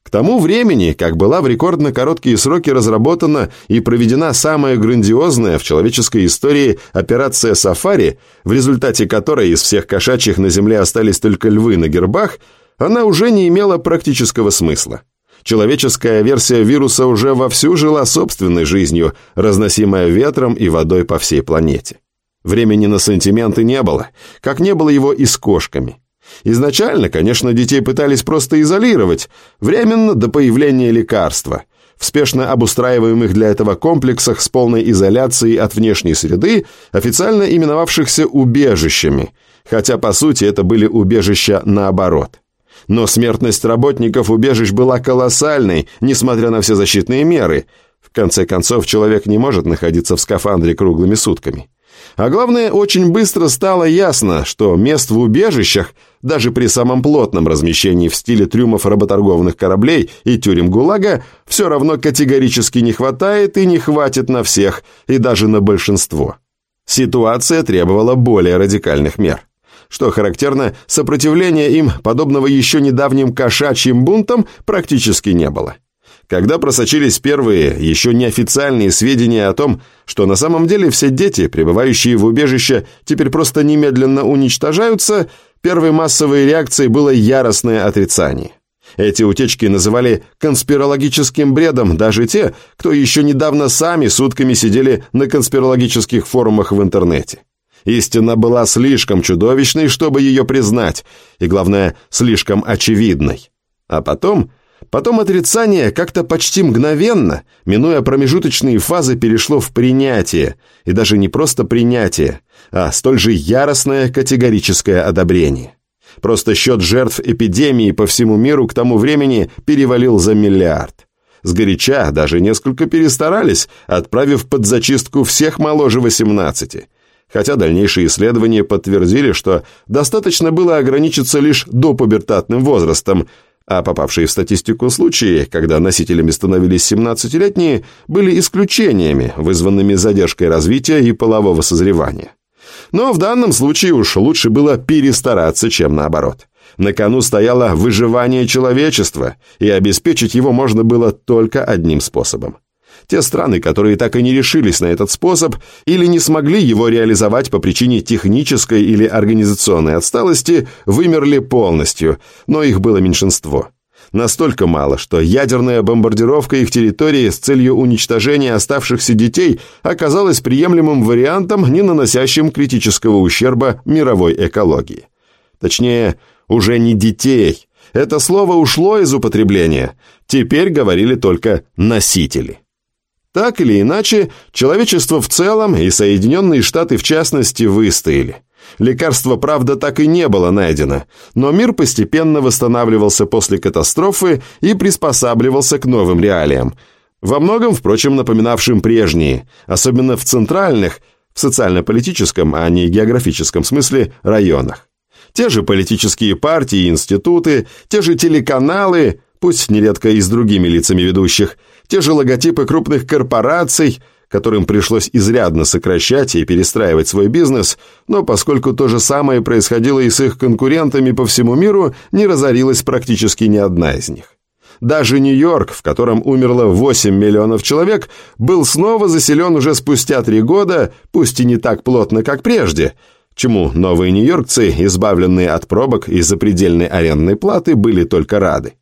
К тому времени, как была в рекордно короткие сроки разработана и проведена самая грандиозная в человеческой истории операция «Сафари», в результате которой из всех кошачьих на Земле остались только львы на гербах, она уже не имела практического смысла. Человеческая версия вируса уже вовсю жила собственной жизнью, разносимая ветром и водой по всей планете. Времени на сантименты не было, как не было его и с кошками. Изначально, конечно, детей пытались просто изолировать, временно до появления лекарства, в спешно обустраиваемых для этого комплексах с полной изоляцией от внешней среды, официально именовавшихся убежищами, хотя по сути это были убежища наоборот. Но смертность работников убежищ была колоссальной, несмотря на все защитные меры. В конце концов, человек не может находиться в скафандре круглыми сутками. А главное, очень быстро стало ясно, что мест в убежищах, даже при самом плотном размещении в стиле трюмов работорговных кораблей и тюрем ГУЛАГа, все равно категорически не хватает и не хватит на всех, и даже на большинство. Ситуация требовала более радикальных мер. Что характерно, сопротивления им, подобного еще недавним кошачьим бунтам, практически не было. Когда просочились первые, еще неофициальные сведения о том, что на самом деле все дети, пребывающие в убежище, теперь просто немедленно уничтожаются, первой массовой реакцией было яростное отрицание. Эти утечки называли конспирологическим бредом даже те, кто еще недавно сами сутками сидели на конспирологических форумах в интернете. Истина была слишком чудовищной, чтобы ее признать, и, главное, слишком очевидной. А потом Потом отрицание как-то почти мгновенно, минуя промежуточные фазы, перешло в принятие, и даже не просто принятие, а столь же яростное категорическое одобрение. Просто счет жертв эпидемии по всему миру к тому времени перевалил за миллиард. Сгоряча даже несколько перестарались, отправив под зачистку всех моложе 18, хотя дальнейшие исследования подтвердили, что достаточно было ограничиться лишь допубертатным возрастом, а попавшие в статистику случаи, когда носителями становились 17-летние, были исключениями, вызванными задержкой развития и полового созревания. Но в данном случае уж лучше было перестараться, чем наоборот. На кону стояло выживание человечества, и обеспечить его можно было только одним способом. Те страны, которые так и не решились на этот способ или не смогли его реализовать по причине технической или организационной отсталости, вымерли полностью, но их было меньшинство. Настолько мало, что ядерная бомбардировка их территории с целью уничтожения оставшихся детей оказалась приемлемым вариантом, не наносящим критического ущерба мировой экологии. Точнее, уже не детей. Это слово ушло из употребления. Теперь говорили только «носители». Так или иначе, человечество в целом и Соединенные Штаты в частности выстояли. Лекарства, правда, так и не было найдено, но мир постепенно восстанавливался после катастрофы и приспосабливался к новым реалиям. Во многом, впрочем, напоминавшим прежние, особенно в центральных, в социально-политическом, а не географическом смысле, районах. Те же политические партии и институты, те же телеканалы, пусть нередко и с другими лицами ведущих, те же логотипы крупных корпораций, которым пришлось изрядно сокращать и перестраивать свой бизнес, но поскольку то же самое происходило и с их конкурентами по всему миру, не разорилась практически ни одна из них. Даже Нью-Йорк, в котором умерло 8 миллионов человек, был снова заселен уже спустя три года, пусть и не так плотно, как прежде, чему новые нью-йоркцы, избавленные от пробок и запредельной арендной платы, были только рады.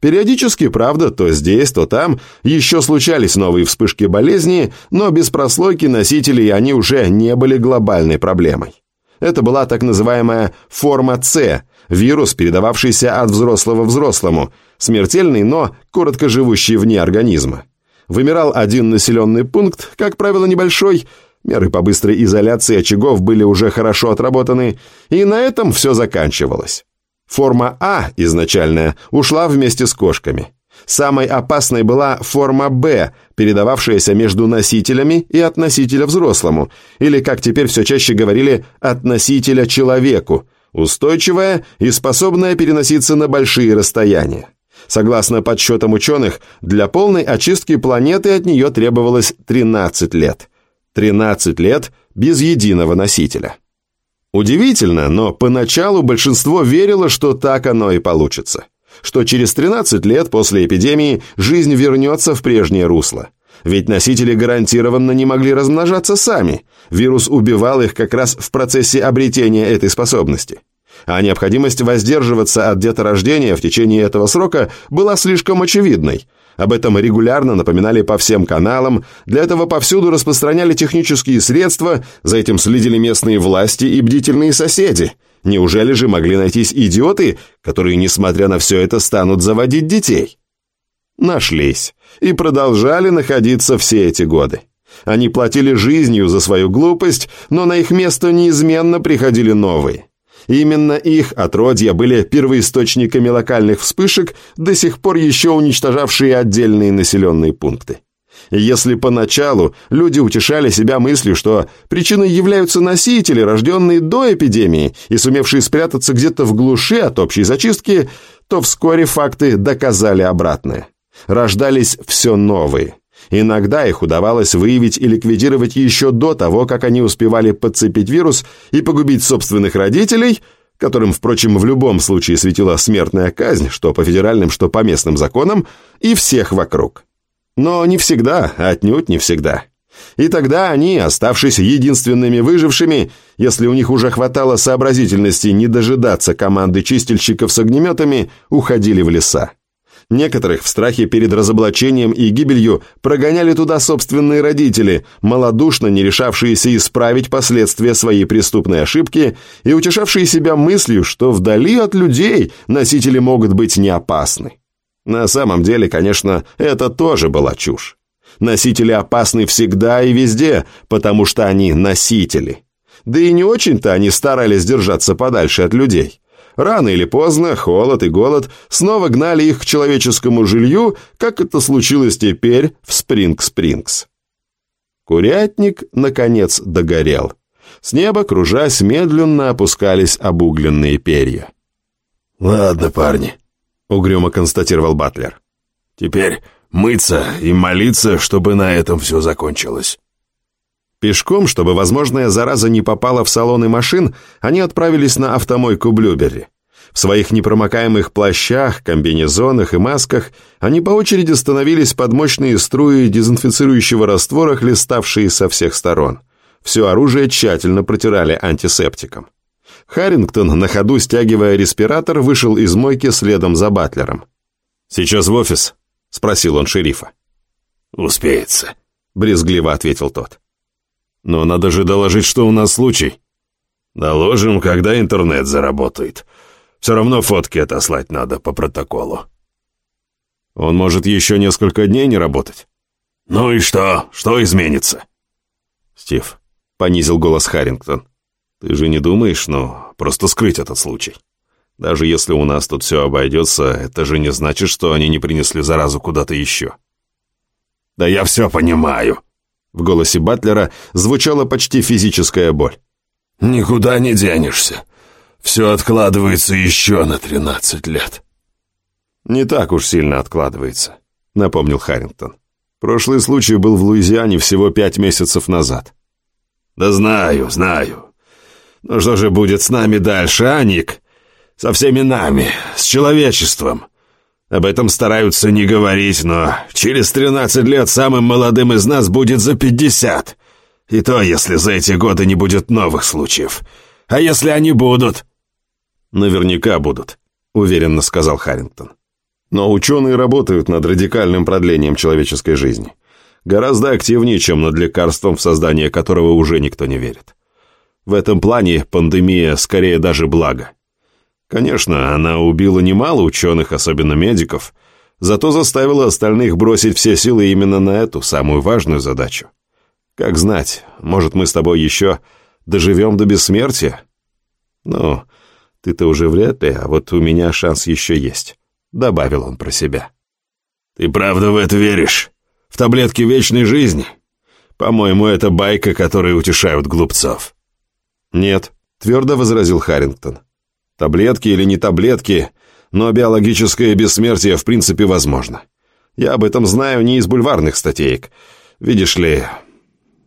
Периодически, правда, то здесь, то там еще случались новые вспышки болезни, но без прослойки носителей они уже не были глобальной проблемой. Это была так называемая форма С, вирус, передававшийся от взрослого взрослому, смертельный, но коротко живущий вне организма. Вымирал один населенный пункт, как правило, небольшой, меры по быстрой изоляции очагов были уже хорошо отработаны, и на этом все заканчивалось. Форма А, изначальная, ушла вместе с кошками. Самой опасной была форма Б, передававшаяся между носителями и от носителя взрослому, или, как теперь все чаще говорили, от носителя человеку, устойчивая и способная переноситься на большие расстояния. Согласно подсчетам ученых, для полной очистки планеты от нее требовалось 13 лет. 13 лет без единого носителя. Удивительно, но поначалу большинство верило, что так оно и получится. Что через 13 лет после эпидемии жизнь вернется в прежнее русло. Ведь носители гарантированно не могли размножаться сами. Вирус убивал их как раз в процессе обретения этой способности. А необходимость воздерживаться от деторождения в течение этого срока была слишком очевидной – об этом регулярно напоминали по всем каналам, для этого повсюду распространяли технические средства, за этим следили местные власти и бдительные соседи. Неужели же могли найтись идиоты, которые, несмотря на все это, станут заводить детей? Нашлись. И продолжали находиться все эти годы. Они платили жизнью за свою глупость, но на их место неизменно приходили новые. Именно их отродья были первоисточниками локальных вспышек, до сих пор еще уничтожавшие отдельные населенные пункты. Если поначалу люди утешали себя мыслью, что причиной являются носители, рожденные до эпидемии и сумевшие спрятаться где-то в глуши от общей зачистки, то вскоре факты доказали обратное. Рождались все новые. Иногда их удавалось выявить и ликвидировать еще до того, как они успевали подцепить вирус и погубить собственных родителей, которым, впрочем, в любом случае светила смертная казнь, что по федеральным, что по местным законам, и всех вокруг. Но не всегда, отнюдь не всегда. И тогда они, оставшись единственными выжившими, если у них уже хватало сообразительности не дожидаться команды чистильщиков с огнеметами, уходили в леса. Некоторых в страхе перед разоблачением и гибелью прогоняли туда собственные родители, малодушно не решавшиеся исправить последствия своей преступной ошибки и утешавшие себя мыслью, что вдали от людей носители могут быть не опасны. На самом деле, конечно, это тоже была чушь. Носители опасны всегда и везде, потому что они носители. Да и не очень-то они старались держаться подальше от людей. Рано или поздно холод и голод снова гнали их к человеческому жилью, как это случилось теперь в Спринг-Спрингс. Курятник, наконец, догорел. С неба, кружась, медленно опускались обугленные перья. «Ладно, парни», — угрюмо констатировал Батлер. «Теперь мыться и молиться, чтобы на этом все закончилось». Пешком, чтобы возможная зараза не попала в салоны машин, они отправились на автомойку Блюберри. В своих непромокаемых плащах, комбинезонах и масках они по очереди становились под мощные струи дезинфицирующего раствора, хлеставшие со всех сторон. Все оружие тщательно протирали антисептиком. Харрингтон, на ходу стягивая респиратор, вышел из мойки следом за Батлером. «Сейчас в офис?» — спросил он шерифа. «Успеется», — брезгливо ответил тот. Но надо же доложить, что у нас случай. Доложим, когда интернет заработает. Все равно фотки отослать надо по протоколу. Он может еще несколько дней не работать. Ну и что? Что изменится? Стив, понизил голос Харрингтон. Ты же не думаешь, ну, просто скрыть этот случай? Даже если у нас тут все обойдется, это же не значит, что они не принесли заразу куда-то еще. Да я все понимаю, в голосе Батлера звучала почти физическая боль. «Никуда не денешься. Все откладывается еще на тринадцать лет». «Не так уж сильно откладывается», — напомнил Харрингтон. «Прошлый случай был в Луизиане всего пять месяцев назад». «Да знаю, знаю. Но что же будет с нами дальше, а, Ник? Со всеми нами, с человечеством. Об этом стараются не говорить, но через 13 лет самым молодым из нас будет за 50. И то, если за эти годы не будет новых случаев. А если они будут? Наверняка будут, уверенно сказал Харрингтон. Но ученые работают над радикальным продлением человеческой жизни. Гораздо активнее, чем над лекарством, в создание которого уже никто не верит. В этом плане пандемия скорее даже благо. Конечно, она убила немало ученых, особенно медиков, зато заставила остальных бросить все силы именно на эту, самую важную задачу. Как знать, может, мы с тобой еще доживем до бессмертия? Ну, ты-то уже вряд ли, а вот у меня шанс еще есть», — добавил он про себя. «Ты правда в это веришь? В таблетки вечной жизни? По-моему, это байка, которой утешают глупцов». «Нет», — твердо возразил Харрингтон. Таблетки или не таблетки, но биологическое бессмертие в принципе возможно. Я об этом знаю не из бульварных статеек. Видишь ли,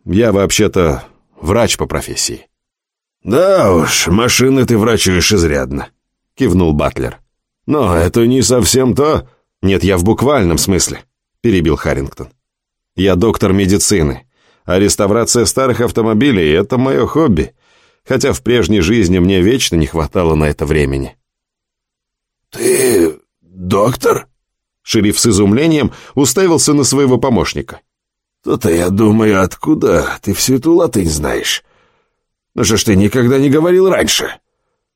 я вообще-то врач по профессии». «Да уж, машины ты врачуешь изрядно», — кивнул Батлер. «Но это не совсем то...» «Нет, я в буквальном смысле», — перебил Харрингтон. «Я доктор медицины, а реставрация старых автомобилей — это мое хобби хотя в прежней жизни мне вечно не хватало на это времени. «Ты доктор?» Шериф с изумлением уставился на своего помощника. «То-то я думаю, откуда ты всю эту латынь знаешь? Ну что ж ты никогда не говорил раньше?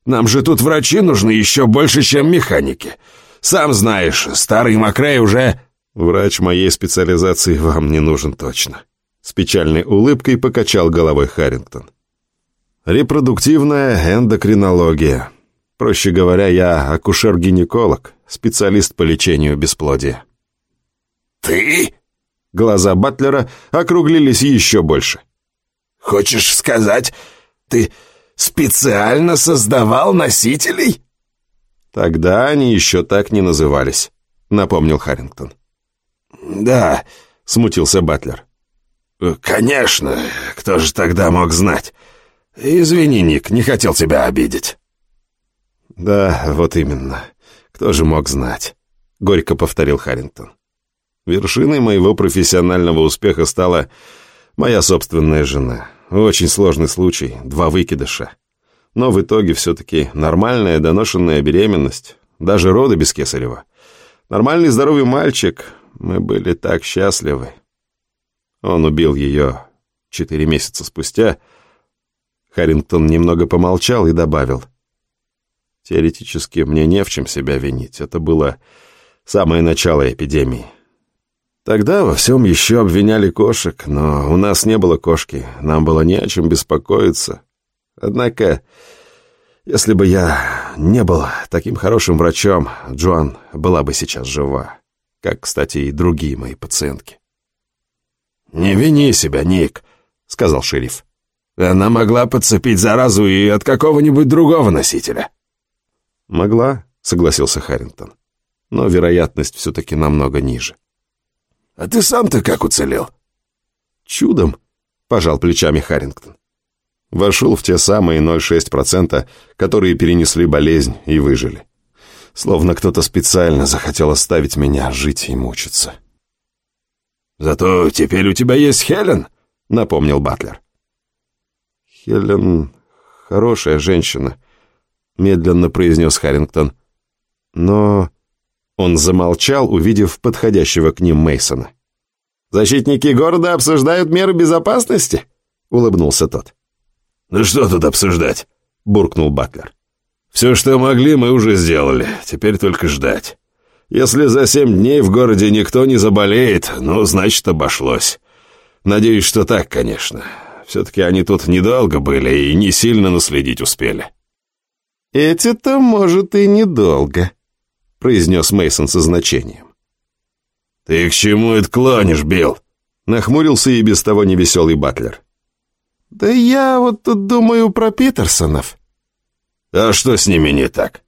Нам же тут врачи нужны еще больше, чем механики. Сам знаешь, старый Макрей уже...» «Врач моей специализации вам не нужен точно», — с печальной улыбкой покачал головой Харрингтон. Репродуктивная эндокринология. Проще говоря, я акушер-гинеколог, специалист по лечению бесплодия. «Ты?» Глаза Батлера округлились еще больше. «Хочешь сказать, ты специально создавал носителей?» «Тогда они еще так не назывались», — напомнил Харрингтон. «Да», — смутился Батлер. «Конечно, кто же тогда мог знать? «Извини, Ник, не хотел тебя обидеть». «Да, вот именно. Кто же мог знать?» — горько повторил Харрингтон. «Вершиной моего профессионального успеха стала моя собственная жена. Очень сложный случай, два выкидыша. Но в итоге все-таки нормальная доношенная беременность, даже роды без кесарева. Нормальный здоровый мальчик, мы были так счастливы. Он убил ее четыре месяца спустя — Харрингтон немного помолчал и добавил. «Теоретически мне не в чем себя винить. Это было Самое начало эпидемии. Тогда во всем еще обвиняли кошек, но у нас не было кошки, нам было не о чем беспокоиться. Однако, если бы я не был таким хорошим врачом, Джоан была бы сейчас жива, как, кстати, и другие мои пациентки. «Не вини себя, Ник», — сказал шериф. «Она могла подцепить заразу и от какого-нибудь другого носителя». «Могла», — согласился Харрингтон. «Но вероятность все-таки намного ниже». «А ты сам-то как уцелел?» «Чудом», — пожал плечами Харрингтон. Вошел в те самые 0,6%, которые перенесли болезнь и выжили. Словно кто-то специально захотел оставить меня жить и мучиться. «Зато теперь у тебя есть Хелен», — напомнил Батлер. «Хелен хорошая женщина», — медленно произнес Харрингтон. «Но он замолчал, увидев подходящего к ним Мейсона. «Защитники города обсуждают меры безопасности?» — улыбнулся тот. «Ну что тут обсуждать?» — буркнул Батлер. «Все, что могли, мы уже сделали. Теперь только ждать. Если за семь дней в городе никто не заболеет, ну, значит, обошлось. Надеюсь, что так, конечно. Все-таки они тут недолго были и не сильно наследить успели». «Эти-то, может, и недолго», — произнес Мейсон со значением. «Ты к чему это клонишь, Билл?» — нахмурился и без того невеселый Батлер. «Да я вот тут думаю про Питерсонов». «А что с ними не так?»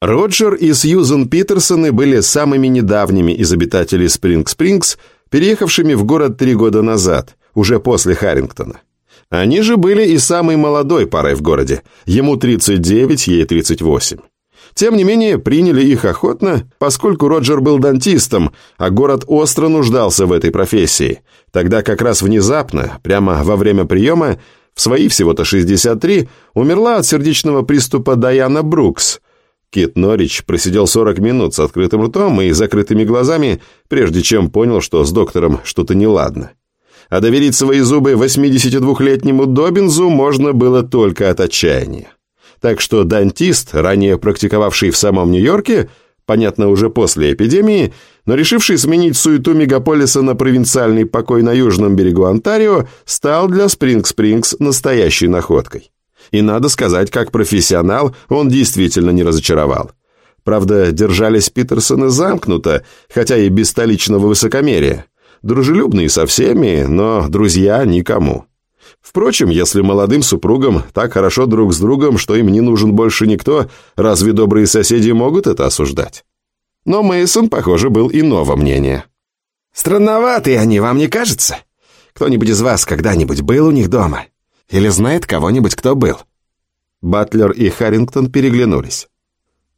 Роджер и Сьюзен Питерсоны были самыми недавними из обитателей Спринг-Спрингс, переехавшими в город три года назад, уже после Харрингтона. Они же были и самой молодой парой в городе, ему 39, ей 38. Тем не менее, приняли их охотно, поскольку Роджер был дантистом, а город остро нуждался в этой профессии. Тогда как раз внезапно, прямо во время приема, в свои всего-то 63, умерла от сердечного приступа Даяна Брукс. Кит Норрич просидел 40 минут с открытым ртом и закрытыми глазами, прежде чем понял, что с доктором что-то неладно. А доверить свои зубы 82-летнему Добинзу можно было только от отчаяния так что дантист, ранее практиковавший в самом Нью-Йорке, понятно, уже после эпидемии, но решивший сменить суету мегаполиса на провинциальный покой на южном берегу Онтарио, стал для Спринг-Спрингс настоящей находкой. И надо сказать, как профессионал, он действительно не разочаровал. Правда, держались Питерсоны замкнуто, хотя и без столичного высокомерия. Дружелюбные со всеми, но друзья никому. Впрочем, если молодым супругам так хорошо друг с другом, что им не нужен больше никто, разве добрые соседи могут это осуждать? Но Мейсон, похоже, был иного мнения. «Странноватые они, вам не кажется? Кто-нибудь из вас когда-нибудь был у них дома? Или знает кого-нибудь, кто был?» Батлер и Харрингтон переглянулись.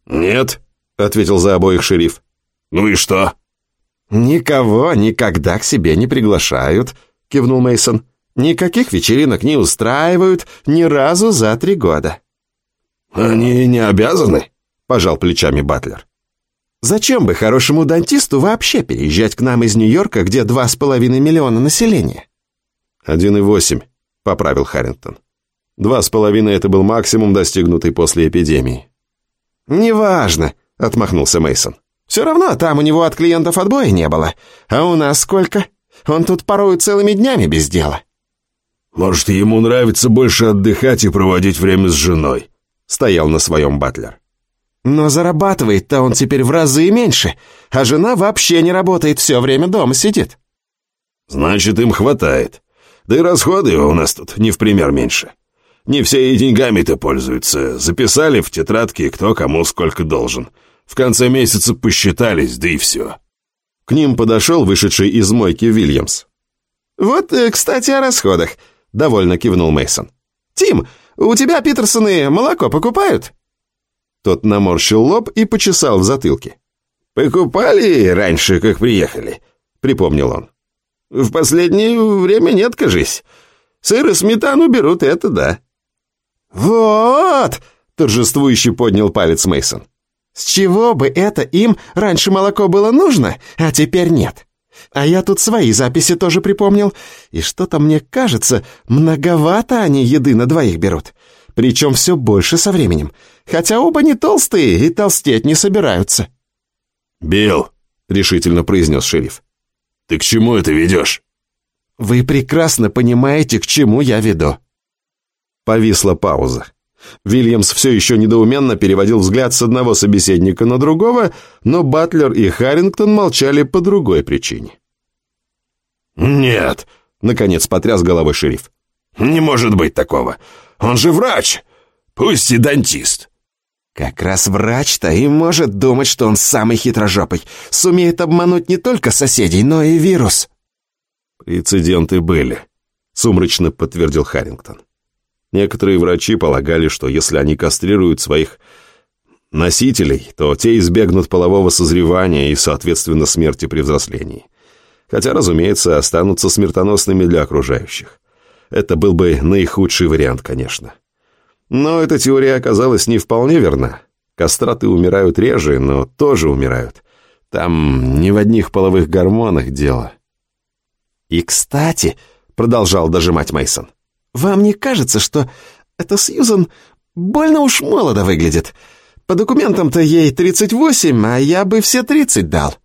«Нет», — ответил за обоих шериф. «Ну и что?» «Никого никогда к себе не приглашают», — кивнул Мейсон. Никаких вечеринок не устраивают ни разу за три года». «Они не обязаны», — пожал плечами Батлер. «Зачем бы хорошему дантисту вообще переезжать к нам из Нью-Йорка, где два с половиной миллиона населения?» «Один и восемь», — поправил Харрингтон. «Два с половиной — это был максимум, достигнутый после эпидемии». «Неважно», — отмахнулся Мейсон. «Все равно там у него от клиентов отбоя не было. А у нас сколько? Он тут порой целыми днями без дела». «Может, ему нравится больше отдыхать и проводить время с женой», — стоял на своем Батлер. «Но зарабатывает-то он теперь в разы меньше, а жена вообще не работает, все время дома сидит». «Значит, им хватает. Да и расходы у нас тут не в пример меньше. Не все и деньгами-то пользуются. Записали в тетрадке, кто кому сколько должен. В конце месяца посчитались, да и все». К ним подошел вышедший из мойки Вильямс. «Вот, э, кстати, о расходах», — довольно кивнул Мейсон. «Тим, у тебя Питерсоны молоко покупают?» Тот наморщил лоб и почесал в затылке. «Покупали раньше, как приехали», — припомнил он. «В последнее время нет, кажись. Сыр и сметану берут, это да». «Вот!» — торжествующе поднял палец Мейсон. «С чего бы это им раньше молоко было нужно, а теперь нет?» А я тут свои записи тоже припомнил. И что-то мне кажется, многовато они еды на двоих берут. Причем все больше со временем. Хотя оба не толстые и толстеть не собираются. «Билл», — решительно произнес шериф, — «ты к чему это ведешь?» «Вы прекрасно понимаете, к чему я веду». Повисла пауза. Вильямс все еще недоуменно переводил взгляд с одного собеседника на другого, но Батлер и Харрингтон молчали по другой причине. «Нет», — наконец потряс головой шериф. «Не может быть такого. Он же врач, пусть и дантист». Как раз врач-то и может думать, что он самый хитрожопый, сумеет обмануть не только соседей, но и вирус. «Прецеденты были», — сумрачно подтвердил Харрингтон. Некоторые врачи полагали, что если они кастрируют своих носителей, то те избегнут полового созревания и, соответственно, смерти при взрослении. Хотя, разумеется, останутся смертоносными для окружающих. Это был бы наихудший вариант, конечно. Но эта теория оказалась не вполне верна. Кастраты умирают реже, но тоже умирают. Там не в одних половых гормонах дело. «И, кстати», — продолжал дожимать Мейсон, «вам не кажется, что эта Сьюзан больно уж молодо выглядит? По документам-то ей 38, а я бы все 30 дал».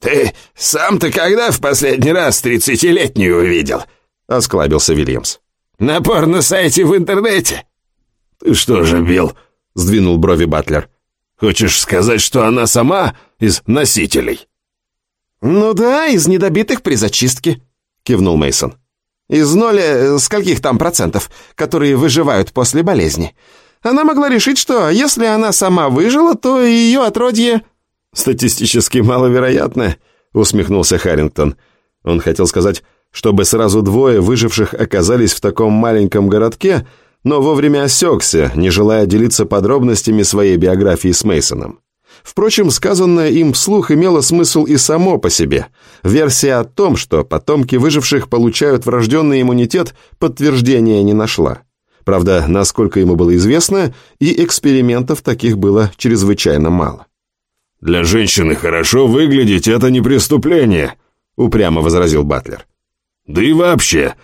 «Ты сам-то когда в последний раз тридцатилетнюю увидел?» — осклабился Вильямс. «На порно-сайте в интернете». «Ты что же, Билл?» — сдвинул брови Батлер. «Хочешь сказать, что она сама из носителей?» «Ну да, из недобитых при зачистке», — кивнул Мейсон. «Из ноля э, скольких там процентов, которые выживают после болезни. Она могла решить, что если она сама выжила, то ее отродье...» «Статистически маловероятно», — усмехнулся Харрингтон. Он хотел сказать, чтобы сразу двое выживших оказались в таком маленьком городке, но вовремя осекся, не желая делиться подробностями своей биографии с Мейсоном. Впрочем, сказанное им вслух имело смысл и само по себе. Версия о том, что потомки выживших получают врожденный иммунитет, подтверждения не нашла. Правда, насколько ему было известно, и экспериментов таких было чрезвычайно мало. «Для женщины хорошо выглядеть – это не преступление», – упрямо возразил Батлер. «Да и вообще,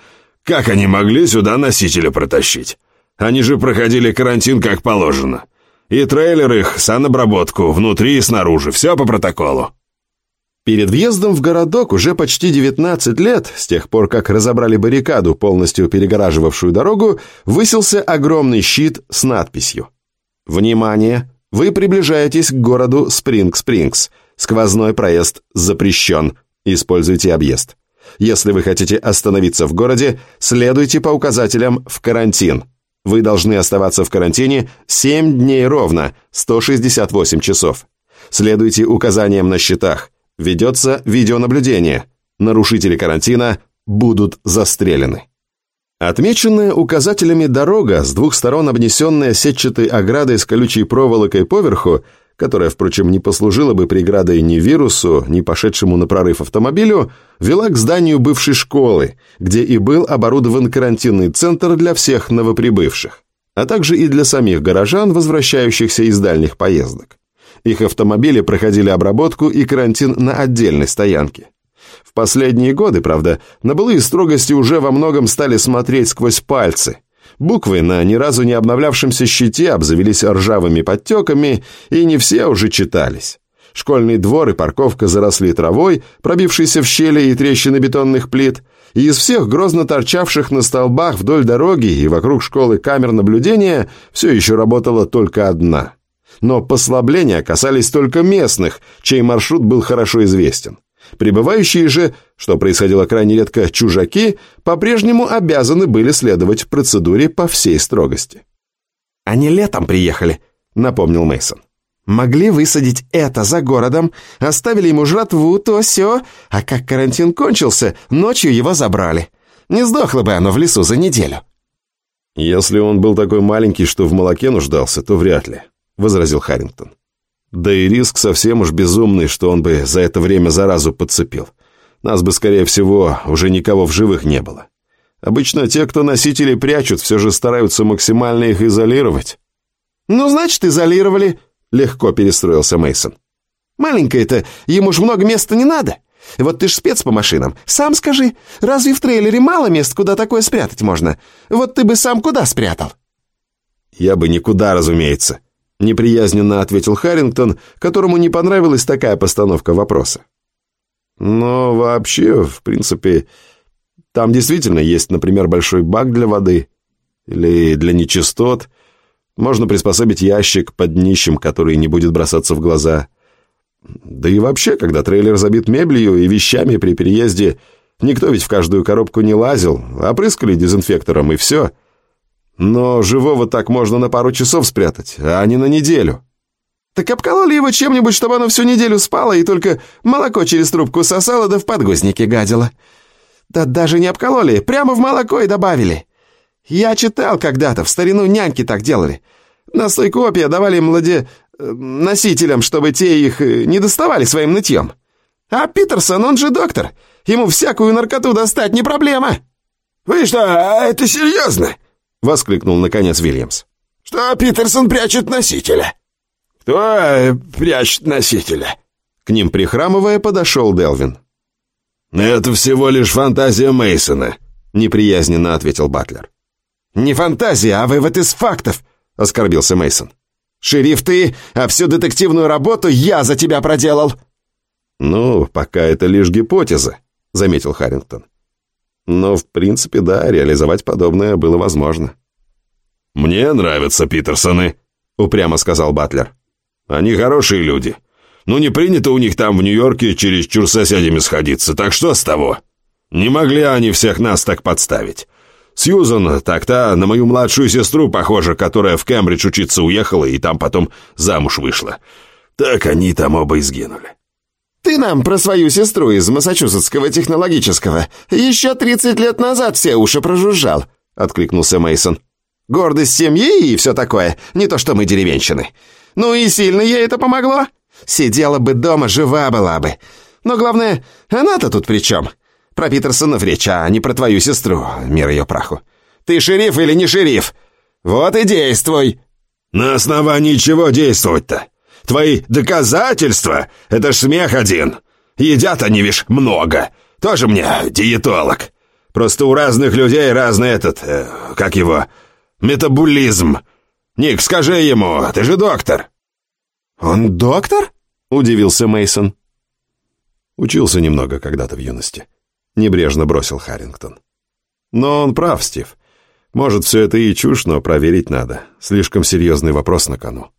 как они могли сюда носителя протащить? Они же проходили карантин как положено. И трейлер их, санобработку, внутри и снаружи, все по протоколу». Перед въездом в городок уже почти 19 лет, с тех пор, как разобрали баррикаду, полностью перегораживавшую дорогу, высился огромный щит с надписью «Внимание! Вы приближаетесь к городу Спринг-Спрингс. Сквозной проезд запрещен. Используйте объезд. Если вы хотите остановиться в городе, следуйте по указателям в карантин. Вы должны оставаться в карантине 7 дней ровно, 168 часов. Следуйте указаниям на счетах. Ведется видеонаблюдение. Нарушители карантина будут застрелены. Отмеченная указателями дорога, с двух сторон обнесенная сетчатой оградой с колючей проволокой поверху, которая, впрочем, не послужила бы преградой ни вирусу, ни пошедшему на прорыв автомобилю, вела к зданию бывшей школы, где и был оборудован карантинный центр для всех новоприбывших, а также и для самих горожан, возвращающихся из дальних поездок. Их автомобили проходили обработку и карантин на отдельной стоянке. В последние годы, правда, на былые строгости уже во многом стали смотреть сквозь пальцы. Буквы на ни разу не обновлявшемся щите обзавелись ржавыми подтеками, и не все уже читались. Школьный двор и парковка заросли травой, пробившейся в щели и трещины бетонных плит, и из всех грозно торчавших на столбах вдоль дороги и вокруг школы камер наблюдения все еще работала только одна. Но послабления касались только местных, чей маршрут был хорошо известен. Прибывающие же, что происходило крайне редко, чужаки, по-прежнему обязаны были следовать процедуре по всей строгости. «Они летом приехали», — напомнил Мейсон. «Могли высадить это за городом, оставили ему жратву, то все, а как карантин кончился, ночью его забрали. Не сдохло бы оно в лесу за неделю». «Если он был такой маленький, что в молоке нуждался, то вряд ли», — возразил Харрингтон. Да и риск совсем уж безумный, что он бы за это время заразу подцепил. Нас бы, скорее всего, уже никого в живых не было. Обычно те, кто носители прячут, все же стараются максимально их изолировать. «Ну, значит, изолировали», — легко перестроился Мейсон. «Маленькая-то, ему ж много места не надо. Вот ты ж спец по машинам. Сам скажи, разве в трейлере мало мест, куда такое спрятать можно? Вот ты бы сам куда спрятал?» «Я бы никуда, разумеется», Неприязненно ответил Харрингтон, которому не понравилась такая постановка вопроса. Но вообще, в принципе, там действительно есть, например, большой бак для воды или для нечистот. Можно приспособить ящик под днищем, который не будет бросаться в глаза. Да и вообще, когда трейлер забит мебелью и вещами при переезде, никто ведь в каждую коробку не лазил, опрыскали дезинфектором и все. Но живого так можно на пару часов спрятать, а не на неделю. Так обкололи его чем-нибудь, чтобы оно всю неделю спало и только молоко через трубку сосало да в подгузники гадило. Да даже не обкололи, прямо в молоко и добавили. Я читал когда-то, в старину няньки так делали. Настойку опия давали младе... Э, носителям, чтобы те их э, не доставали своим нытьем. А Питерсон, он же доктор. Ему всякую наркоту достать не проблема. «Вы что, а это серьезно?» — воскликнул наконец Вильямс. «Что Питерсон прячет носителя?» «Кто э, прячет носителя?» К ним прихрамывая подошел Делвин. «Это всего лишь фантазия Мейсона, неприязненно ответил Батлер. «Не фантазия, а вывод из фактов», — оскорбился Мейсон. «Шериф ты, а всю детективную работу я за тебя проделал». «Ну, пока это лишь гипотеза», — заметил Харрингтон. «Но, в принципе, да, реализовать подобное было возможно». «Мне нравятся Питерсоны», — упрямо сказал Батлер. «Они хорошие люди. Ну, не принято у них там в Нью-Йорке чересчур соседями сходиться, так что с того? Не могли они всех нас так подставить. Сьюзан, так-то на мою младшую сестру похожа, которая в Кембридж учиться уехала и там потом замуж вышла. Так они там оба и сгинули. «Ты нам про свою сестру из Массачусетского технологического еще 30 лет назад все уши прожужжал», — откликнулся Мейсон. «Гордость семьи и все такое, не то что мы деревенщины. Ну и сильно ей это помогло. Сидела бы дома, жива была бы. Но главное, она-то тут при чем? Про Питерсонов речь, а не про твою сестру, мир ее праху. Ты шериф или не шериф? Вот и действуй!» «На основании чего действовать-то? Твои доказательства — это ж смех один. Едят они, вишь, много. Тоже мне диетолог. Просто у разных людей разный этот, э, как его, метаболизм. Ник, скажи ему, ты же доктор». «Он доктор?» — удивился Мейсон. Учился немного когда-то в юности. Небрежно бросил Харрингтон. Но он прав, Стив. Может, все это и чушь, но проверить надо. Слишком серьезный вопрос на кону.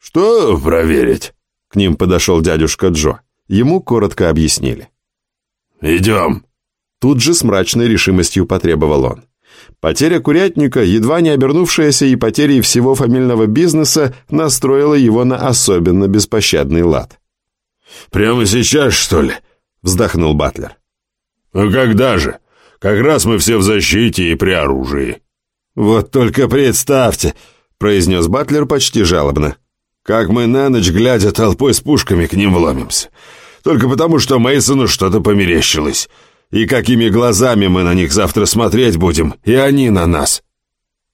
«Что проверить?» К ним подошел дядюшка Джо. Ему коротко объяснили. «Идем». Тут же с мрачной решимостью потребовал он. Потеря курятника, едва не обернувшаяся и потерей всего фамильного бизнеса, настроила его на особенно беспощадный лад. «Прямо сейчас, что ли?» — вздохнул Батлер. «А когда же? Как раз мы все в защите и при оружии». «Вот только представьте», — произнес Батлер почти жалобно, «как мы на ночь, глядя толпой с пушками, к ним вломимся. Только потому, что Мейсону что-то померещилось. И какими глазами мы на них завтра смотреть будем, и они на нас».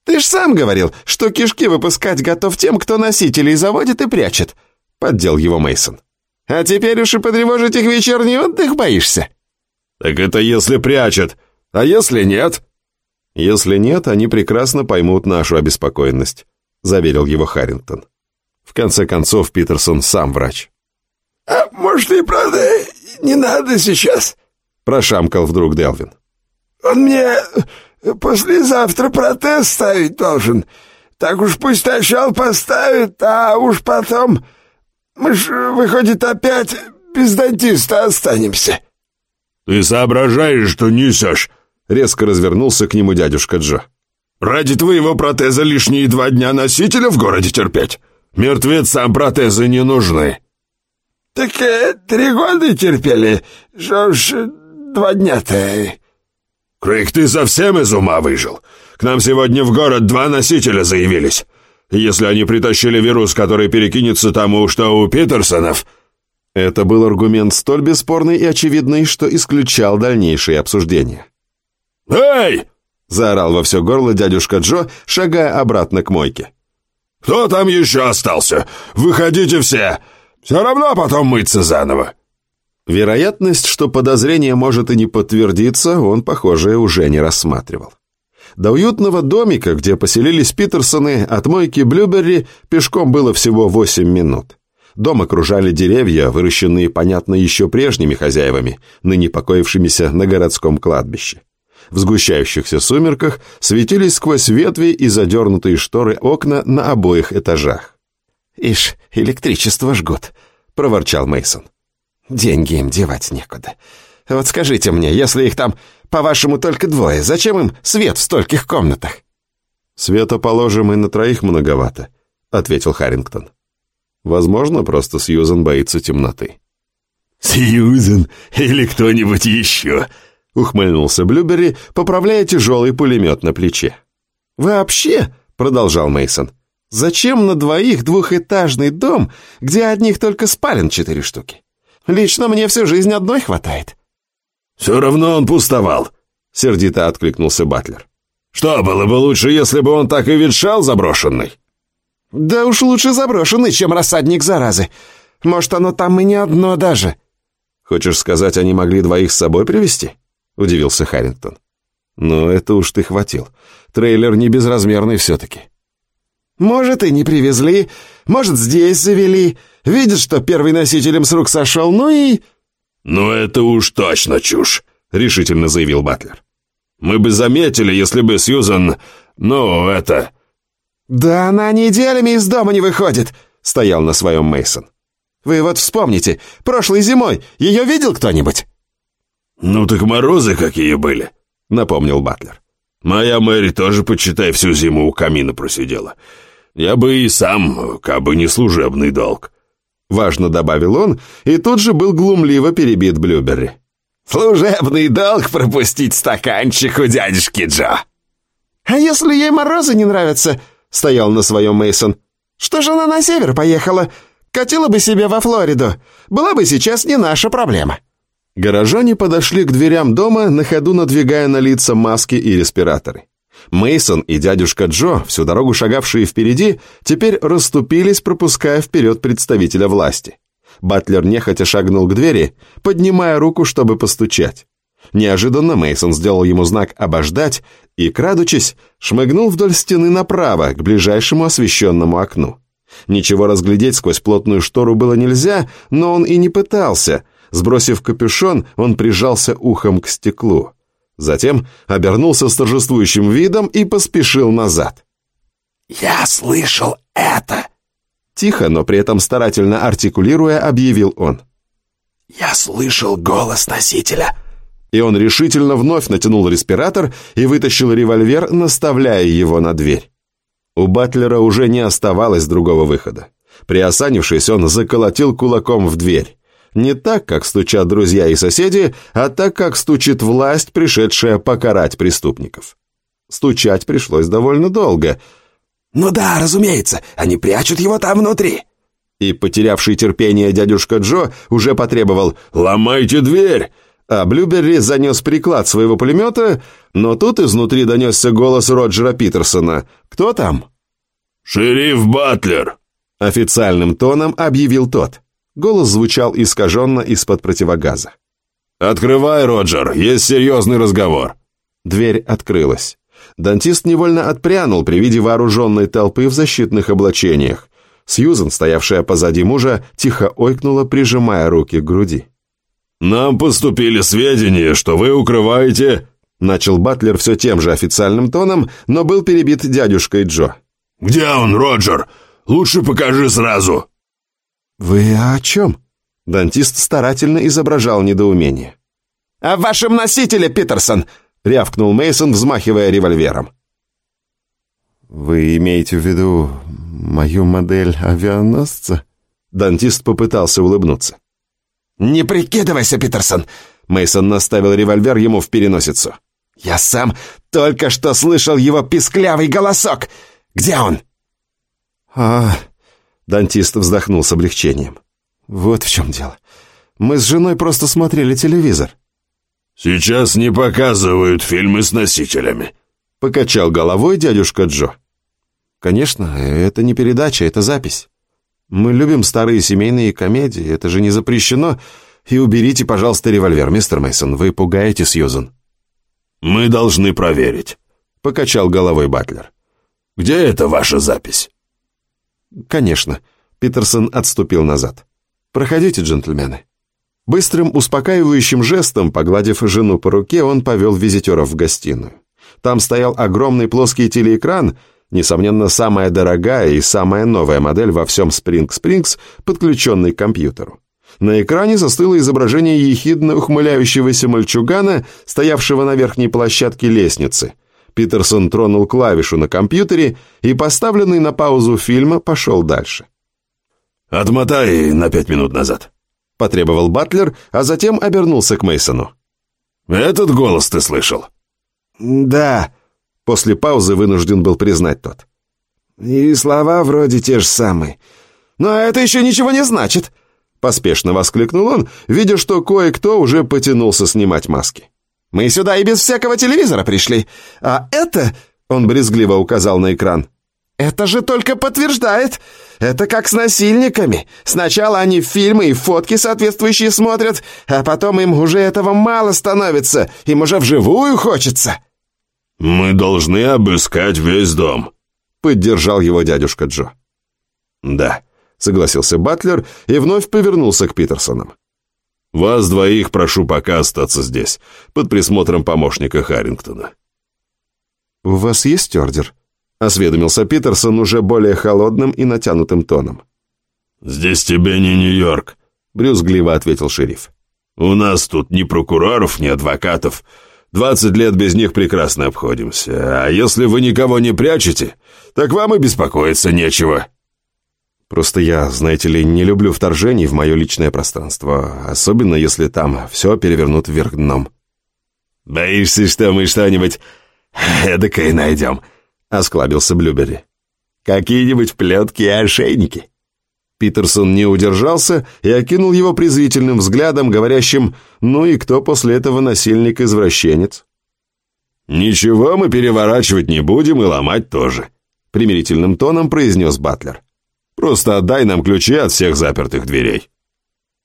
«Ты ж сам говорил, что кишки выпускать готов тем, кто носителей заводит и прячет», — поддел его Мейсон. «А теперь уж и потревожить их вечерний отдых боишься». «Так это если прячет, а если нет?» «Если нет, они прекрасно поймут нашу обеспокоенность», — заверил его Харрингтон. В конце концов, Питерсон сам врач. «А может и правда не надо сейчас?» Прошамкал вдруг Делвин. «Он мне послезавтра протез ставить должен. Так уж пусть сначала поставит, а уж потом... Мы ж, выходит, опять без дантиста останемся». «Ты соображаешь, что несешь?» Резко развернулся к нему дядюшка Джо. «Ради твоего протеза лишние два дня носителя в городе терпеть? Мертвецам протезы не нужны». «Так э, три года терпели, что ж два дня-то...» «Крейг, ты совсем из ума выжил? К нам сегодня в город два носителя заявились. Если они притащили вирус, который перекинется тому, что у Питерсонов...» Это был аргумент столь бесспорный и очевидный, что исключал дальнейшие обсуждения. «Эй!» — заорал во все горло дядюшка Джо, шагая обратно к мойке. «Кто там еще остался? Выходите все! Все равно потом мыться заново!» Вероятность, что подозрение может и не подтвердиться, он, похоже, уже не рассматривал. До уютного домика, где поселились Питерсоны, от мойки Блюберри пешком было всего 8 минут. Дом окружали деревья, выращенные, понятно, еще прежними хозяевами, ныне покоившимися на городском кладбище. В сгущающихся сумерках светились сквозь ветви и задернутые шторы окна на обоих этажах. «Ишь, электричество жгут», — проворчал Мейсон. «Деньги им девать некуда. Вот скажите мне, если их там, по-вашему, только двое, зачем им свет в стольких комнатах?» «Света, положим, и на троих многовато», — ответил Харрингтон. «Возможно, просто Сьюзен боится темноты». «Сьюзен или кто-нибудь еще?» — ухмыльнулся Блюберри, поправляя тяжелый пулемет на плече. «Вообще», — продолжал Мейсон, — «зачем на двоих двухэтажный дом, где одних только спален четыре штуки? Лично мне всю жизнь одной хватает». «Все равно он пустовал», — сердито откликнулся Батлер. «Что, было бы лучше, если бы он так и ветшал заброшенный?» «Да уж лучше заброшенный, чем рассадник заразы. Может, оно там и не одно даже». «Хочешь сказать, они могли двоих с собой привезти?» — удивился Харрингтон. «Ну, это уж ты хватил. Трейлер не безразмерный все-таки». «Может, и не привезли. Может, здесь завели. Видят, что первый носителем с рук сошел, ну и...» «Ну, это уж точно чушь», — решительно заявил Батлер. «Мы бы заметили, если бы Сьюзан... Ну, это...» «Да она неделями из дома не выходит», — стоял на своем Мейсон. «Вы вот вспомните, прошлой зимой ее видел кто-нибудь?» «Ну так морозы какие были», — напомнил Батлер. «Моя Мэри тоже, почитай, всю зиму у камина просидела. Я бы и сам, как бы не служебный долг». Важно добавил он, и тут же был глумливо перебит Блюберри. «Служебный долг пропустить стаканчик у дядюшки Джо». «А если ей морозы не нравятся?» — стоял на своем Мейсон. «Что же она на север поехала? Катила бы себе во Флориду. Была бы сейчас не наша проблема». Горожане подошли к дверям дома, на ходу надвигая на лица маски и респираторы. Мейсон и дядюшка Джо, всю дорогу шагавшие впереди, теперь расступились, пропуская вперед представителя власти. Батлер нехотя шагнул к двери, поднимая руку, чтобы постучать. Неожиданно Мейсон сделал ему знак «обождать» и, крадучись, шмыгнул вдоль стены направо, к ближайшему освещенному окну. Ничего разглядеть сквозь плотную штору было нельзя, но он и не пытался. Сбросив капюшон, он прижался ухом к стеклу. Затем обернулся с торжествующим видом и поспешил назад. «Я слышал это!» Тихо, но при этом старательно артикулируя, объявил он. «Я слышал голос носителя!» И он решительно вновь натянул респиратор и вытащил револьвер, наставляя его на дверь. У Батлера уже не оставалось другого выхода. Приосанившись, он заколотил кулаком в дверь. Не так, как стучат друзья и соседи, а так, как стучит власть, пришедшая покарать преступников. Стучать пришлось довольно долго. «Ну да, разумеется, они прячут его там внутри». И потерявший терпение дядюшка Джо уже потребовал «Ломайте дверь!» А Блюберри занес приклад своего пулемета, но тут изнутри донесся голос Роджера Питерсона. «Кто там?» «Шериф Батлер!» Официальным тоном объявил тот. Голос звучал искаженно из-под противогаза. «Открывай, Роджер, есть серьезный разговор». Дверь открылась. Дантист невольно отпрянул при виде вооруженной толпы в защитных облачениях. Сьюзен, стоявшая позади мужа, тихо ойкнула, прижимая руки к груди. «Нам поступили сведения, что вы укрываете...» Начал Батлер все тем же официальным тоном, но был перебит дядюшкой Джо. «Где он, Роджер? Лучше покажи сразу!» «Вы о чем?» Дантист старательно изображал недоумение. «О вашем носителе, Питерсон!» — рявкнул Мейсон, взмахивая револьвером. «Вы имеете в виду мою модель авианосца?» Дантист попытался улыбнуться. «Не прикидывайся, Питерсон!» Мейсон наставил револьвер ему в переносицу. «Я сам только что слышал его писклявый голосок! Где он?» «А...» Дантист вздохнул с облегчением. «Вот в чем дело. Мы с женой просто смотрели телевизор». «Сейчас не показывают фильмы с носителями», — покачал головой дядюшка Джо. «Конечно, это не передача, это запись. Мы любим старые семейные комедии, это же не запрещено. И уберите, пожалуйста, револьвер, мистер Мейсон, вы пугаете Сьюзан». «Мы должны проверить». — покачал головой Батлер. «Где это ваша запись?» «Конечно», — Питерсон отступил назад. «Проходите, джентльмены». Быстрым, успокаивающим жестом, погладив жену по руке, он повел визитеров в гостиную. Там стоял огромный плоский телеэкран, несомненно, самая дорогая и самая новая модель во всем Spring Springs, подключенный к компьютеру. На экране застыло изображение ехидно ухмыляющегося мальчугана, стоявшего на верхней площадке лестницы. Питерсон тронул клавишу на компьютере, и поставленный на паузу фильма пошел дальше. «Отмотай на пять минут назад», — потребовал Батлер, а затем обернулся к Мейсону. «Этот голос ты слышал?» «Да», — после паузы вынужден был признать тот. «И слова вроде те же самые. Но это еще ничего не значит», — поспешно воскликнул он, видя, что кое-кто уже потянулся снимать маски. «Мы сюда и без всякого телевизора пришли, а это...» — он брезгливо указал на экран. «Это же только подтверждает. Это как с насильниками. Сначала они фильмы и фотки соответствующие смотрят, а потом им уже этого мало становится, им уже вживую хочется». «Мы должны обыскать весь дом», — поддержал его дядюшка Джо. «Да», — согласился Батлер и вновь повернулся к Питерсонам. «Вас двоих прошу пока остаться здесь, под присмотром помощника Харрингтона». «У вас есть ордер?» — осведомился Питерсон уже более холодным и натянутым тоном. «Здесь тебе не Нью-Йорк», — брюзгливо ответил шериф. «У нас тут ни прокуроров, ни адвокатов». Двадцать лет без них прекрасно обходимся. А если вы никого не прячете, так вам и беспокоиться нечего». «Просто я, знаете ли, не люблю вторжений в мое личное пространство, особенно если там все перевернут вверх дном». «Боишься, что мы что-нибудь эдакое найдем?» — осклабился Блюбери. «Какие-нибудь плетки и ошейники?» Питерсон не удержался и окинул его презрительным взглядом, говорящим «Ну и кто после этого насильник-извращенец?» «Ничего мы переворачивать не будем и ломать тоже», — примирительным тоном произнес Батлер. «Просто отдай нам ключи от всех запертых дверей».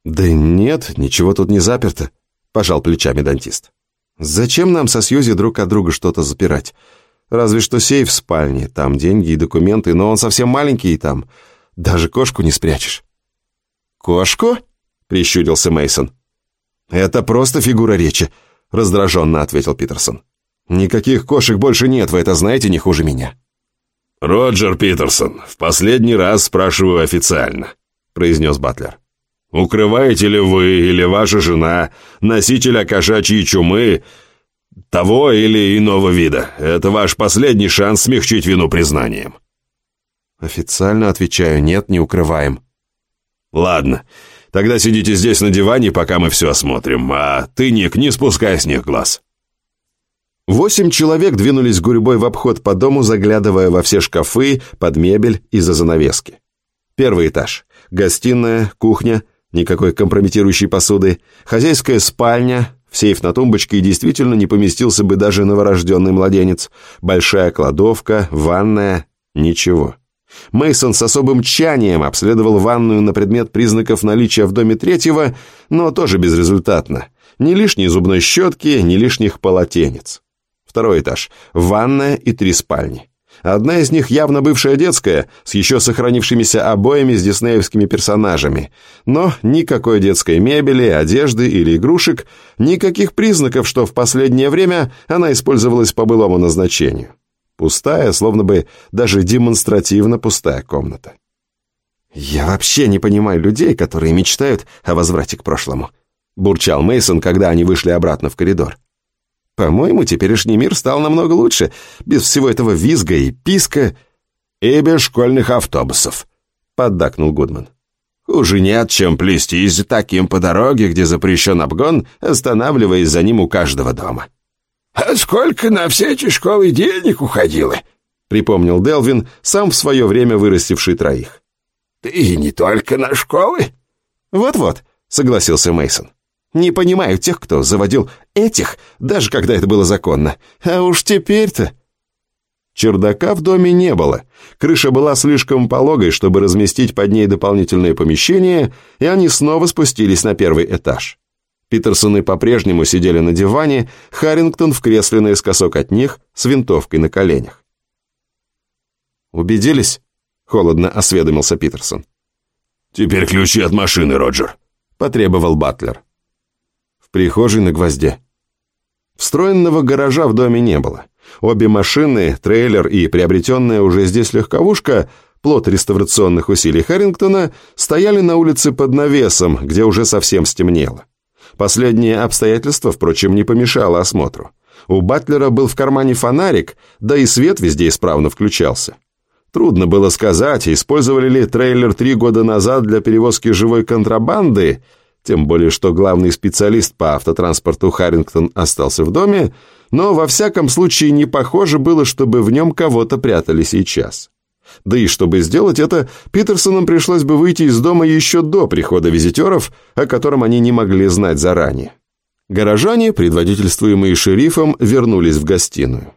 «Да нет, ничего тут не заперто», — пожал плечами дантист. «Зачем нам со Сьюзи друг от друга что-то запирать? Разве что сейф в спальне, там деньги и документы, но он совсем маленький и там...» Даже кошку не спрячешь». «Кошку?» — прищурился Мейсон. «Это просто фигура речи», — раздраженно ответил Питерсон. «Никаких кошек больше нет, вы это знаете не хуже меня». «Роджер Питерсон, в последний раз спрашиваю официально», — произнес Батлер. «Укрываете ли вы или ваша жена носителя кошачьей чумы того или иного вида? Это ваш последний шанс смягчить вину признанием». Официально отвечаю, нет, не укрываем. Ладно, тогда сидите здесь на диване, пока мы все осмотрим, а ты, Ник, не спускай с них глаз. Восемь человек двинулись гурьбой в обход по дому, заглядывая во все шкафы, под мебель и за занавески. Первый этаж. Гостиная, кухня, никакой компрометирующей посуды, хозяйская спальня, в сейф на тумбочке действительно не поместился бы даже новорожденный младенец, большая кладовка, ванная, ничего. Мейсон с особым тщанием обследовал ванную на предмет признаков наличия в доме третьего, но тоже безрезультатно. Ни лишней зубной щетки, ни лишних полотенец. Второй этаж. Ванная и три спальни. Одна из них явно бывшая детская, с еще сохранившимися обоями с диснеевскими персонажами. Но никакой детской мебели, одежды или игрушек, никаких признаков, что в последнее время она использовалась по былому назначению. Пустая, словно бы даже демонстративно пустая комната. «Я вообще не понимаю людей, которые мечтают о возврате к прошлому», бурчал Мейсон, когда они вышли обратно в коридор. «По-моему, теперешний мир стал намного лучше, без всего этого визга и писка и без школьных автобусов», поддакнул Гудман. «Хуже нет, чем плестись таким по дороге, где запрещен обгон, останавливаясь за ним у каждого дома». «А сколько на все эти школы денег уходило?» — припомнил Делвин, сам в свое время вырастивший троих. «И не только на школы?» «Вот-вот», — согласился Мейсон. «Не понимаю тех, кто заводил этих, даже когда это было законно. А уж теперь-то...» Чердака в доме не было. Крыша была слишком пологой, чтобы разместить под ней дополнительные помещения, и они снова спустились на первый этаж. Питерсоны по-прежнему сидели на диване, Харрингтон в кресле наискосок от них с винтовкой на коленях. «Убедились?» — холодно осведомился Питерсон. «Теперь ключи от машины, Роджер», — потребовал Батлер. Прихожей на гвозде. Встроенного гаража в доме не было. Обе машины, трейлер и приобретенная уже здесь легковушка, плод реставрационных усилий Харрингтона, стояли на улице под навесом, где уже совсем стемнело. Последнее обстоятельство, впрочем, не помешало осмотру. У Батлера был в кармане фонарик, да и свет везде исправно включался. Трудно было сказать, использовали ли трейлер три года назад для перевозки живой контрабанды, тем более что главный специалист по автотранспорту Харрингтон остался в доме, но во всяком случае не похоже было, чтобы в нем кого-то прятали сейчас. Да и чтобы сделать это, Питерсонам пришлось бы выйти из дома еще до прихода визитеров, о котором они не могли знать заранее. Горожане, предводительствуемые шерифом, вернулись в гостиную.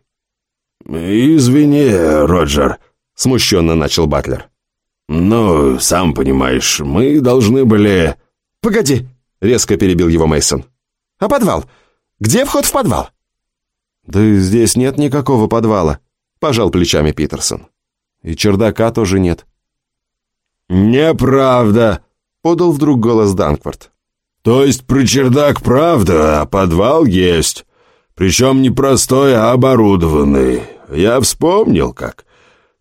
«Извини, Роджер», — смущенно начал Батлер. «Ну, сам понимаешь, мы должны были...» «Погоди!» — резко перебил его Мейсон. «А подвал? Где вход в подвал?» «Да здесь нет никакого подвала», — пожал плечами Питерсон. «И чердака тоже нет». «Неправда», — подал вдруг голос Данквард. «То есть про чердак правда, а подвал есть. Причем не простой, а оборудованный. Я вспомнил как.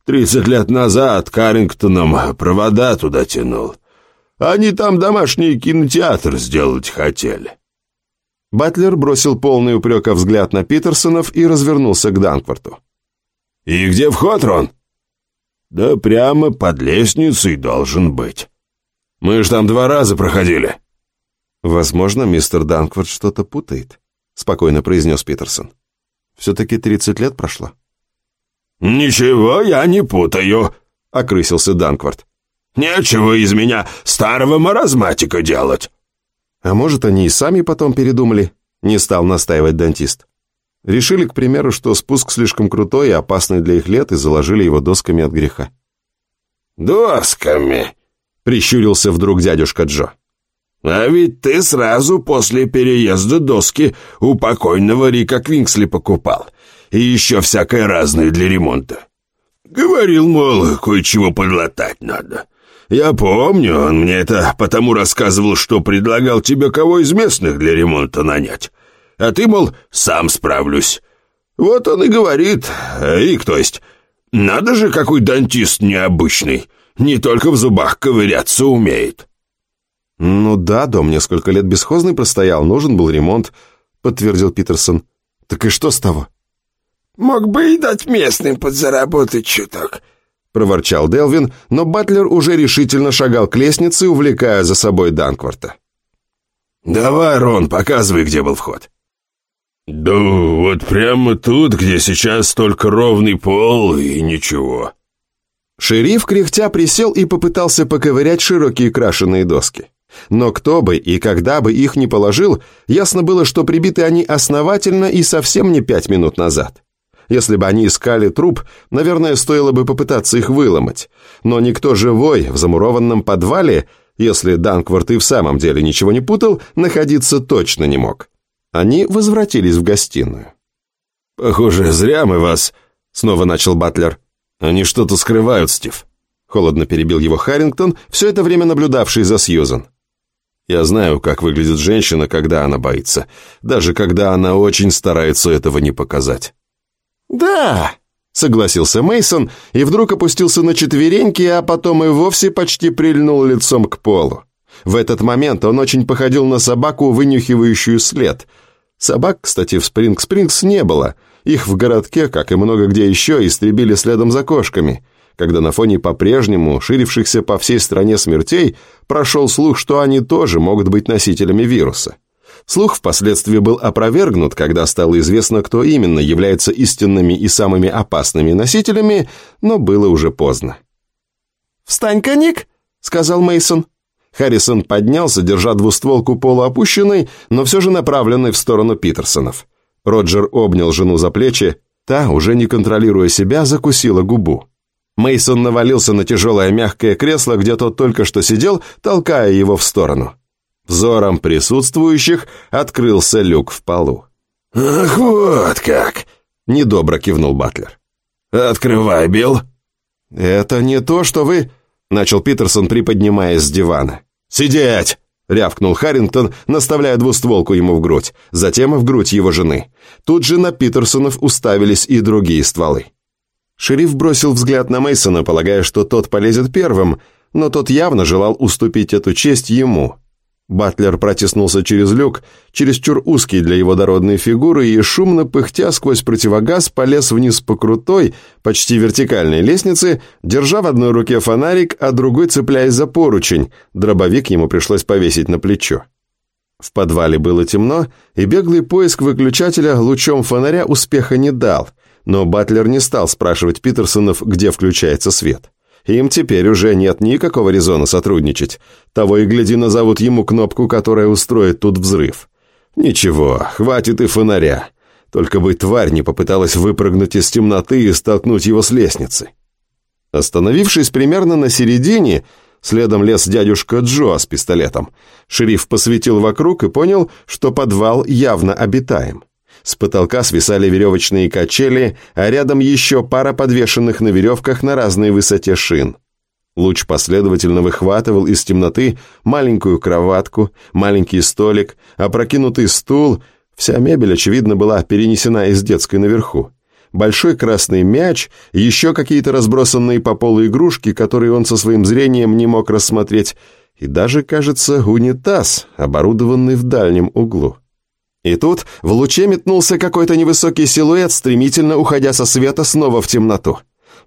Тридцать лет назад Каррингтоном провода туда тянул. Они там домашний кинотеатр сделать хотели». Батлер бросил полный упрека взгляд на Питерсонов и развернулся к Данкварту. «И где вход, Рон?» «Да прямо под лестницей должен быть. Мы ж там два раза проходили». «Возможно, мистер Данкварт что-то путает», — спокойно произнес Питерсон. «Все-таки тридцать лет прошло». «Ничего я не путаю», — окрысился Данкварт. «Нечего из меня старого маразматика делать». А может, они и сами потом передумали, не стал настаивать дантист. Решили, к примеру, что спуск слишком крутой и опасный для их лет, и заложили его досками от греха. «Досками?» — прищурился вдруг дядюшка Джо. «А ведь ты сразу после переезда доски у покойного Рика Квинксли покупал, и еще всякое разное для ремонта. Говорил, мол, кое-чего подлатать надо. Я помню, он мне это потому рассказывал, что предлагал тебе кого из местных для ремонта нанять. А ты, мол, сам справлюсь. Вот он и говорит, Рик, то есть, надо же, какой дантист необычный, не только в зубах ковыряться умеет». «Ну да, дом несколько лет бесхозный простоял, нужен был ремонт», — подтвердил Питерсон. «Так и что с того?» «Мог бы и дать местным подзаработать чуток», проворчал Делвин, но Батлер уже решительно шагал к лестнице, увлекая за собой Данкварта. «Давай, Рон, показывай, где был вход». «Да вот прямо тут, где сейчас только ровный пол и ничего». Шериф кряхтя присел и попытался поковырять широкие крашеные доски. Но кто бы и когда бы их не положил, ясно было, что прибиты они основательно и совсем не пять минут назад. Если бы они искали труп, наверное, стоило бы попытаться их выломать. Но никто живой в замурованном подвале, если Данкворт и в самом деле ничего не путал, находиться точно не мог. Они возвратились в гостиную. «Похоже, зря мы вас...» — снова начал Батлер. «Они что-то скрывают, Стив». Холодно перебил его Харрингтон, все это время наблюдавший за Сьюзан. «Я знаю, как выглядит женщина, когда она боится, даже когда она очень старается этого не показать». «Да», — согласился Мейсон и вдруг опустился на четвереньки, а потом и вовсе почти прильнул лицом к полу. В этот момент он очень походил на собаку, вынюхивающую след. Собак, кстати, в Спринг-Спрингс не было. Их в городке, как и много где еще, истребили следом за кошками, когда на фоне по-прежнему ширившихся по всей стране смертей прошел слух, что они тоже могут быть носителями вируса. Слух впоследствии был опровергнут, когда стало известно, кто именно является истинными и самыми опасными носителями, но было уже поздно. «Встань-ка, Ник!» — сказал Мейсон. Харрисон поднялся, держа двустволку полуопущенной, но все же направленной в сторону Питерсонов. Роджер обнял жену за плечи, та, уже не контролируя себя, закусила губу. Мейсон навалился на тяжелое мягкое кресло, где тот только что сидел, толкая его в сторону. Взором присутствующих открылся люк в полу. «Ах, вот как!» — недобро кивнул Батлер. «Открывай, Билл!» «Это не то, что вы...» — начал Питерсон, приподнимаясь с дивана. «Сидеть!» — рявкнул Харрингтон, наставляя двустволку ему в грудь, затем в грудь его жены. Тут же на Питерсонов уставились и другие стволы. Шериф бросил взгляд на Мейсона, полагая, что тот полезет первым, но тот явно желал уступить эту честь ему. Батлер протиснулся через люк, чересчур узкий для его дородной фигуры, и, шумно пыхтя сквозь противогаз, полез вниз по крутой, почти вертикальной лестнице, держа в одной руке фонарик, а другой цепляясь за поручень. Дробовик ему пришлось повесить на плечо. В подвале было темно, и беглый поиск выключателя лучом фонаря успеха не дал, но Батлер не стал спрашивать Питерсонов, где включается свет. Им теперь уже нет никакого резона сотрудничать. Того и гляди назовут ему кнопку, которая устроит тут взрыв. Ничего, хватит и фонаря. Только бы тварь не попыталась выпрыгнуть из темноты и столкнуть его с лестницы. Остановившись примерно на середине, следом лез дядюшка Джо с пистолетом. Шериф посветил вокруг и понял, что подвал явно обитаем. С потолка свисали веревочные качели, а рядом еще пара подвешенных на веревках на разной высоте шин. Луч последовательно выхватывал из темноты маленькую кроватку, маленький столик, опрокинутый стул. Вся мебель, очевидно, была перенесена из детской наверху. Большой красный мяч, еще какие-то разбросанные по полу игрушки, которые он со своим зрением не мог рассмотреть, и даже, кажется, унитаз, оборудованный в дальнем углу. И тут в луче метнулся какой-то невысокий силуэт, стремительно уходя со света снова в темноту.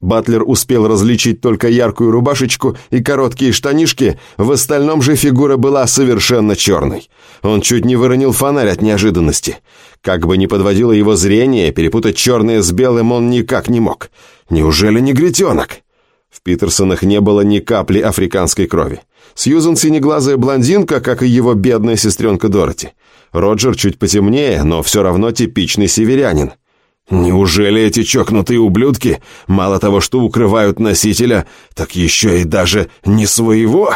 Батлер успел различить только яркую рубашечку и короткие штанишки, в остальном же фигура была совершенно черной. Он чуть не выронил фонарь от неожиданности. Как бы ни подводило его зрение, перепутать черное с белым он никак не мог. Неужели негритенок? В Питерсонах не было ни капли африканской крови. Сьюзан синеглазая блондинка, как и его бедная сестренка Дороти. Роджер чуть потемнее, но все равно типичный северянин. Неужели эти чокнутые ублюдки мало того, что укрывают носителя, так еще и даже не своего?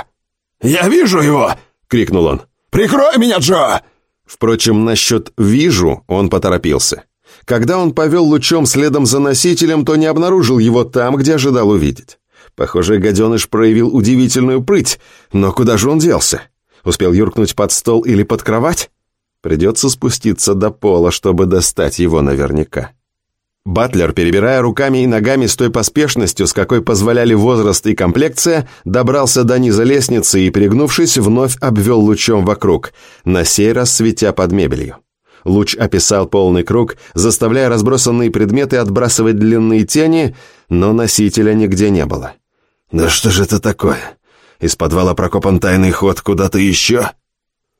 «Я вижу его!» — крикнул он. «Прикрой меня, Джо!» Впрочем, насчет «вижу» он поторопился. Когда он повел лучом следом за носителем, то не обнаружил его там, где ожидал увидеть. Похоже, гаденыш проявил удивительную прыть, но куда же он делся? Успел юркнуть под стол или под кровать? Придется спуститься до пола, чтобы достать его наверняка. Батлер, перебирая руками и ногами с той поспешностью, с какой позволяли возраст и комплекция, добрался до низа лестницы и, перегнувшись, вновь обвел лучом вокруг, на сей раз светя под мебелью. Луч описал полный круг, заставляя разбросанные предметы отбрасывать длинные тени, но носителя нигде не было. «Да что же это такое? Из подвала прокопан тайный ход куда-то еще?»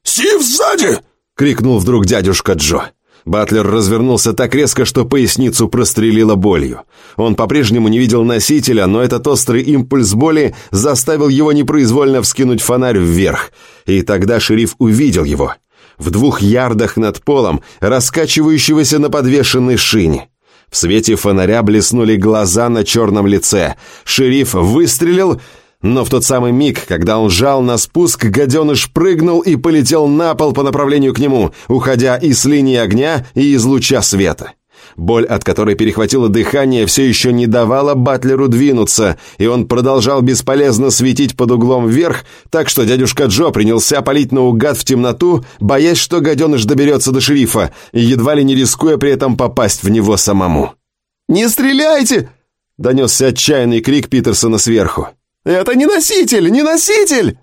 «Стив, сзади!» — крикнул вдруг дядюшка Джо. Батлер развернулся так резко, что поясницу прострелило болью. Он по-прежнему не видел носителя, но этот острый импульс боли заставил его непроизвольно вскинуть фонарь вверх. И тогда шериф увидел его. В двух ярдах над полом, раскачивающегося на подвешенной шине. В свете фонаря блеснули глаза на черном лице. Шериф выстрелил но в тот самый миг, когда он жал на спуск, гаденыш прыгнул и полетел на пол по направлению к нему, уходя и с линии огня, и из луча света. Боль, от которой перехватило дыхание, все еще не давала Батлеру двинуться, и он продолжал бесполезно светить под углом вверх, так что дядюшка Джо принялся палить наугад в темноту, боясь, что гаденыш доберется до шерифа, и едва ли не рискуя при этом попасть в него самому. «Не стреляйте!» — донесся отчаянный крик Питерсона сверху. «Это не носитель! Не носитель!»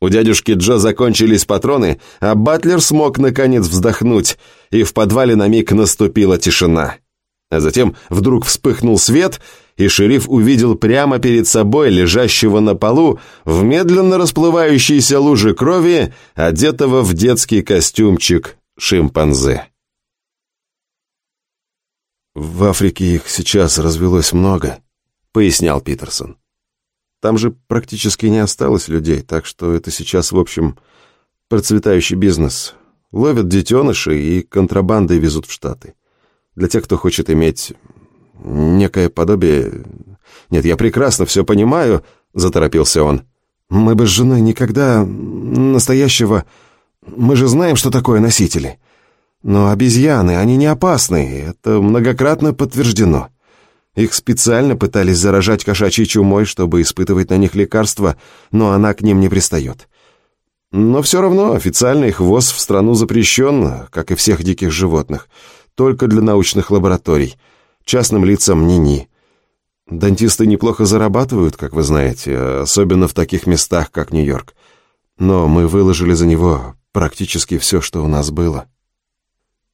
У дядюшки Джо закончились патроны, а Батлер смог наконец вздохнуть, и в подвале на миг наступила тишина. А затем вдруг вспыхнул свет, и шериф увидел прямо перед собой лежащего на полу в медленно расплывающейся луже крови, одетого в детский костюмчик шимпанзе. «В Африке их сейчас развелось много», — пояснял Питерсон. Там же практически не осталось людей, так что это сейчас, в общем, процветающий бизнес. Ловят детенышей и контрабандой везут в Штаты. Для тех, кто хочет иметь некое подобие... Нет, я прекрасно все понимаю, заторопился он. Мы бы с женой никогда настоящего Мы же знаем, что такое носители. Но обезьяны, они не опасны, это многократно подтверждено. Их специально пытались заражать кошачьей чумой, чтобы испытывать на них лекарства, но она к ним не пристает. Но все равно официально их ввоз в страну запрещен, как и всех диких животных, только для научных лабораторий. Частным лицам ни-ни. Дантисты неплохо зарабатывают, как вы знаете, особенно в таких местах, как Нью-Йорк. Но мы выложили за него практически все, что у нас было.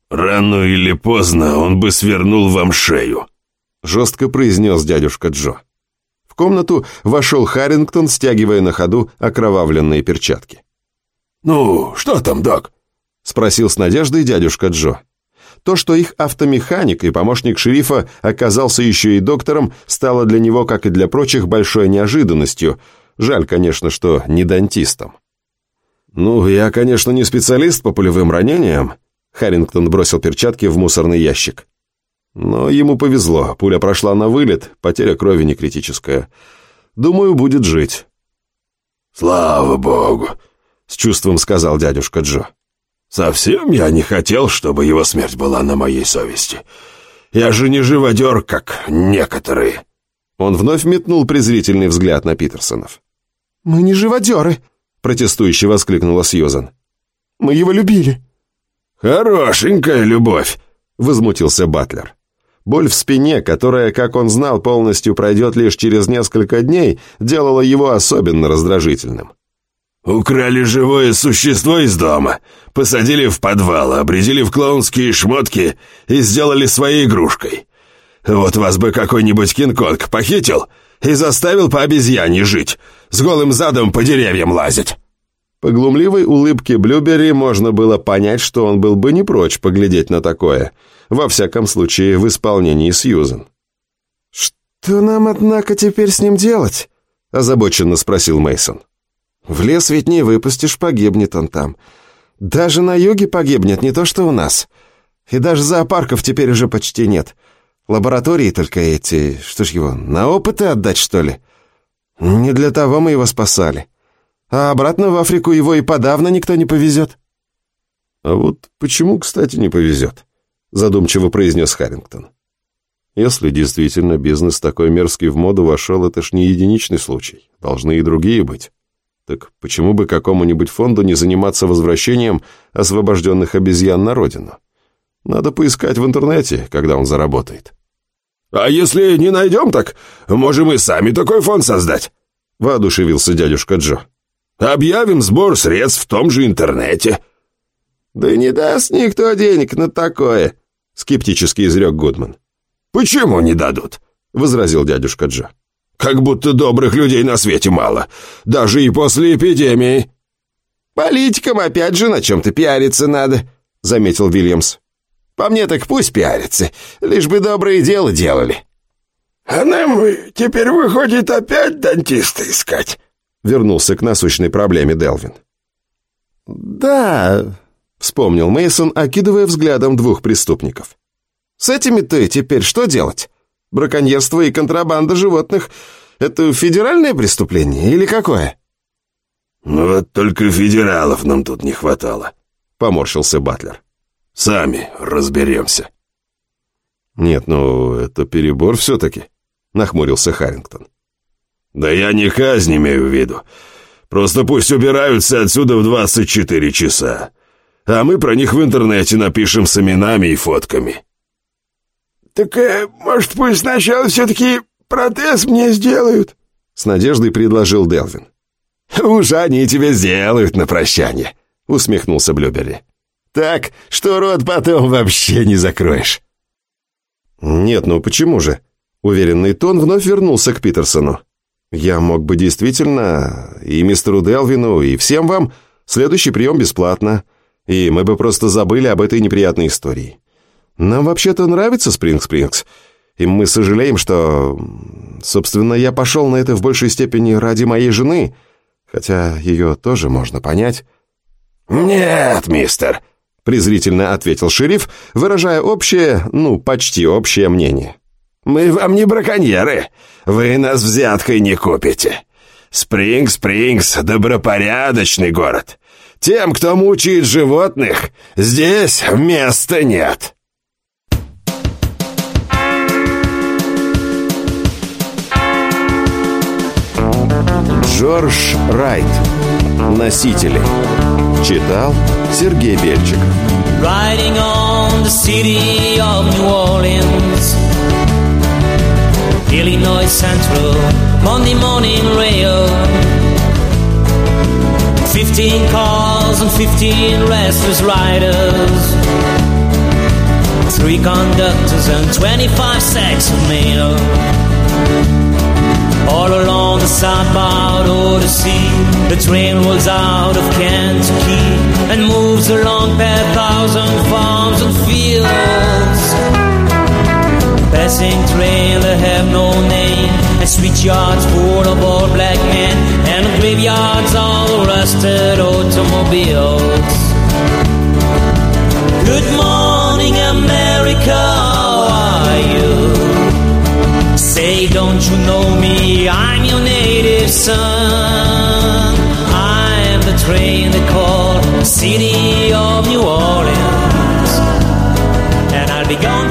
«Рано или поздно он бы свернул вам шею», — жестко произнес дядюшка Джо. В комнату вошел Харрингтон, стягивая на ходу окровавленные перчатки. «Ну, что там, док?» — спросил с надеждой дядюшка Джо. То, что их автомеханик и помощник шерифа оказался еще и доктором, стало для него, как и для прочих, большой неожиданностью. Жаль, конечно, что не дантистом. «Ну, я, конечно, не специалист по пулевым ранениям», Харрингтон бросил перчатки в мусорный ящик. Но ему повезло, пуля прошла на вылет, потеря крови не критическая. Думаю, будет жить. «Слава богу», — с чувством сказал дядюшка Джо. «Совсем я не хотел, чтобы его смерть была на моей совести. Я же не живодер, как некоторые». Он вновь метнул презрительный взгляд на Питерсонов. «Мы не живодеры», — протестующе воскликнула Сьюзан. «Мы его любили». «Хорошенькая любовь», — возмутился Батлер. Боль в спине, которая, как он знал, полностью пройдет лишь через несколько дней, делала его особенно раздражительным. «Украли живое существо из дома, посадили в подвал, обредили в клоунские шмотки и сделали своей игрушкой. Вот вас бы какой-нибудь Кинг-Конг похитил и заставил по обезьяне жить, с голым задом по деревьям лазить». По глумливой улыбке Блюберри можно было понять, что он был бы не прочь поглядеть на такое, во всяком случае в исполнении Сьюзен. «Что нам, однако, теперь с ним делать?» – озабоченно спросил Мейсон. «В лес ведь не выпустишь, погибнет он там. Даже на юге погибнет, не то что у нас. И даже зоопарков теперь уже почти нет. Лаборатории только эти, что ж его, на опыты отдать, что ли? Не для того мы его спасали». А обратно в Африку его и подавно никто не повезет. А вот почему, кстати, не повезет? Задумчиво произнес Харрингтон. Если действительно бизнес такой мерзкий в моду вошел, это ж не единичный случай. Должны и другие быть. Так почему бы какому-нибудь фонду не заниматься возвращением освобожденных обезьян на родину? Надо поискать в интернете, когда он заработает. «А если не найдем, так можем и сами такой фонд создать», — воодушевился дядюшка Джо. Объявим сбор средств в том же интернете». «Да не даст никто денег на такое», — скептически изрек Гудман. «Почему не дадут?» — возразил дядюшка Джо. «Как будто добрых людей на свете мало, даже и после эпидемии». «Политикам опять же на чем-то пиариться надо», — заметил Вильямс. «По мне так пусть пиарятся, лишь бы доброе дело делали». «А нам теперь выходит опять дантиста искать?» Вернулся к насущной проблеме Делвин. «Да», — вспомнил Мейсон, окидывая взглядом двух преступников. «С этими-то теперь что делать? Браконьерство и контрабанда животных — это федеральное преступление или какое?» «Ну вот только федералов нам тут не хватало», — поморщился Батлер. «Сами разберемся». «Нет, ну, это перебор все-таки», — нахмурился Харрингтон. «Да я не казнь имею в виду. Просто пусть убираются отсюда в 24 часа. А мы про них в интернете напишем с именами и фотками». «Так, э, может, пусть сначала все-таки протез мне сделают?» С надеждой предложил Делвин. «Уж они тебе сделают на прощание», — усмехнулся Блюберри. «Так, что рот потом вообще не закроешь». «Нет, ну почему же?» Уверенный тон вновь вернулся к Питерсону. Я мог бы действительно и мистеру Делвину, и всем вам следующий прием бесплатно, и мы бы просто забыли об этой неприятной истории. Нам вообще-то нравится Спринг-Спрингс, и мы сожалеем, что... Собственно, я пошел на это в большей степени ради моей жены, хотя ее тоже можно понять». «Нет, мистер», — презрительно ответил шериф, выражая общее, ну, почти общее мнение. Мы вам не браконьеры. Вы нас взяткой не купите. Спринг-Спрингс — добропорядочный город. Тем, кто мучает животных, здесь места нет. Джордж Райт. Носители. Читал Сергей Бельчиков. Riding on the city of New Orleans Illinois Central Monday morning rail 15 cars and 15 restless riders Three conductors and 25 sacks of mail all along the southbound Odyssey. The train rolls out of Kentucky and moves along past thousand farms and fields. Passing that have no name, and street yards full of old black men, and graveyards all rusted automobiles. Good morning, America, how are you? Say, don't you know me? I'm your native son. I'm the train they call City of New Orleans. And I'll be gone.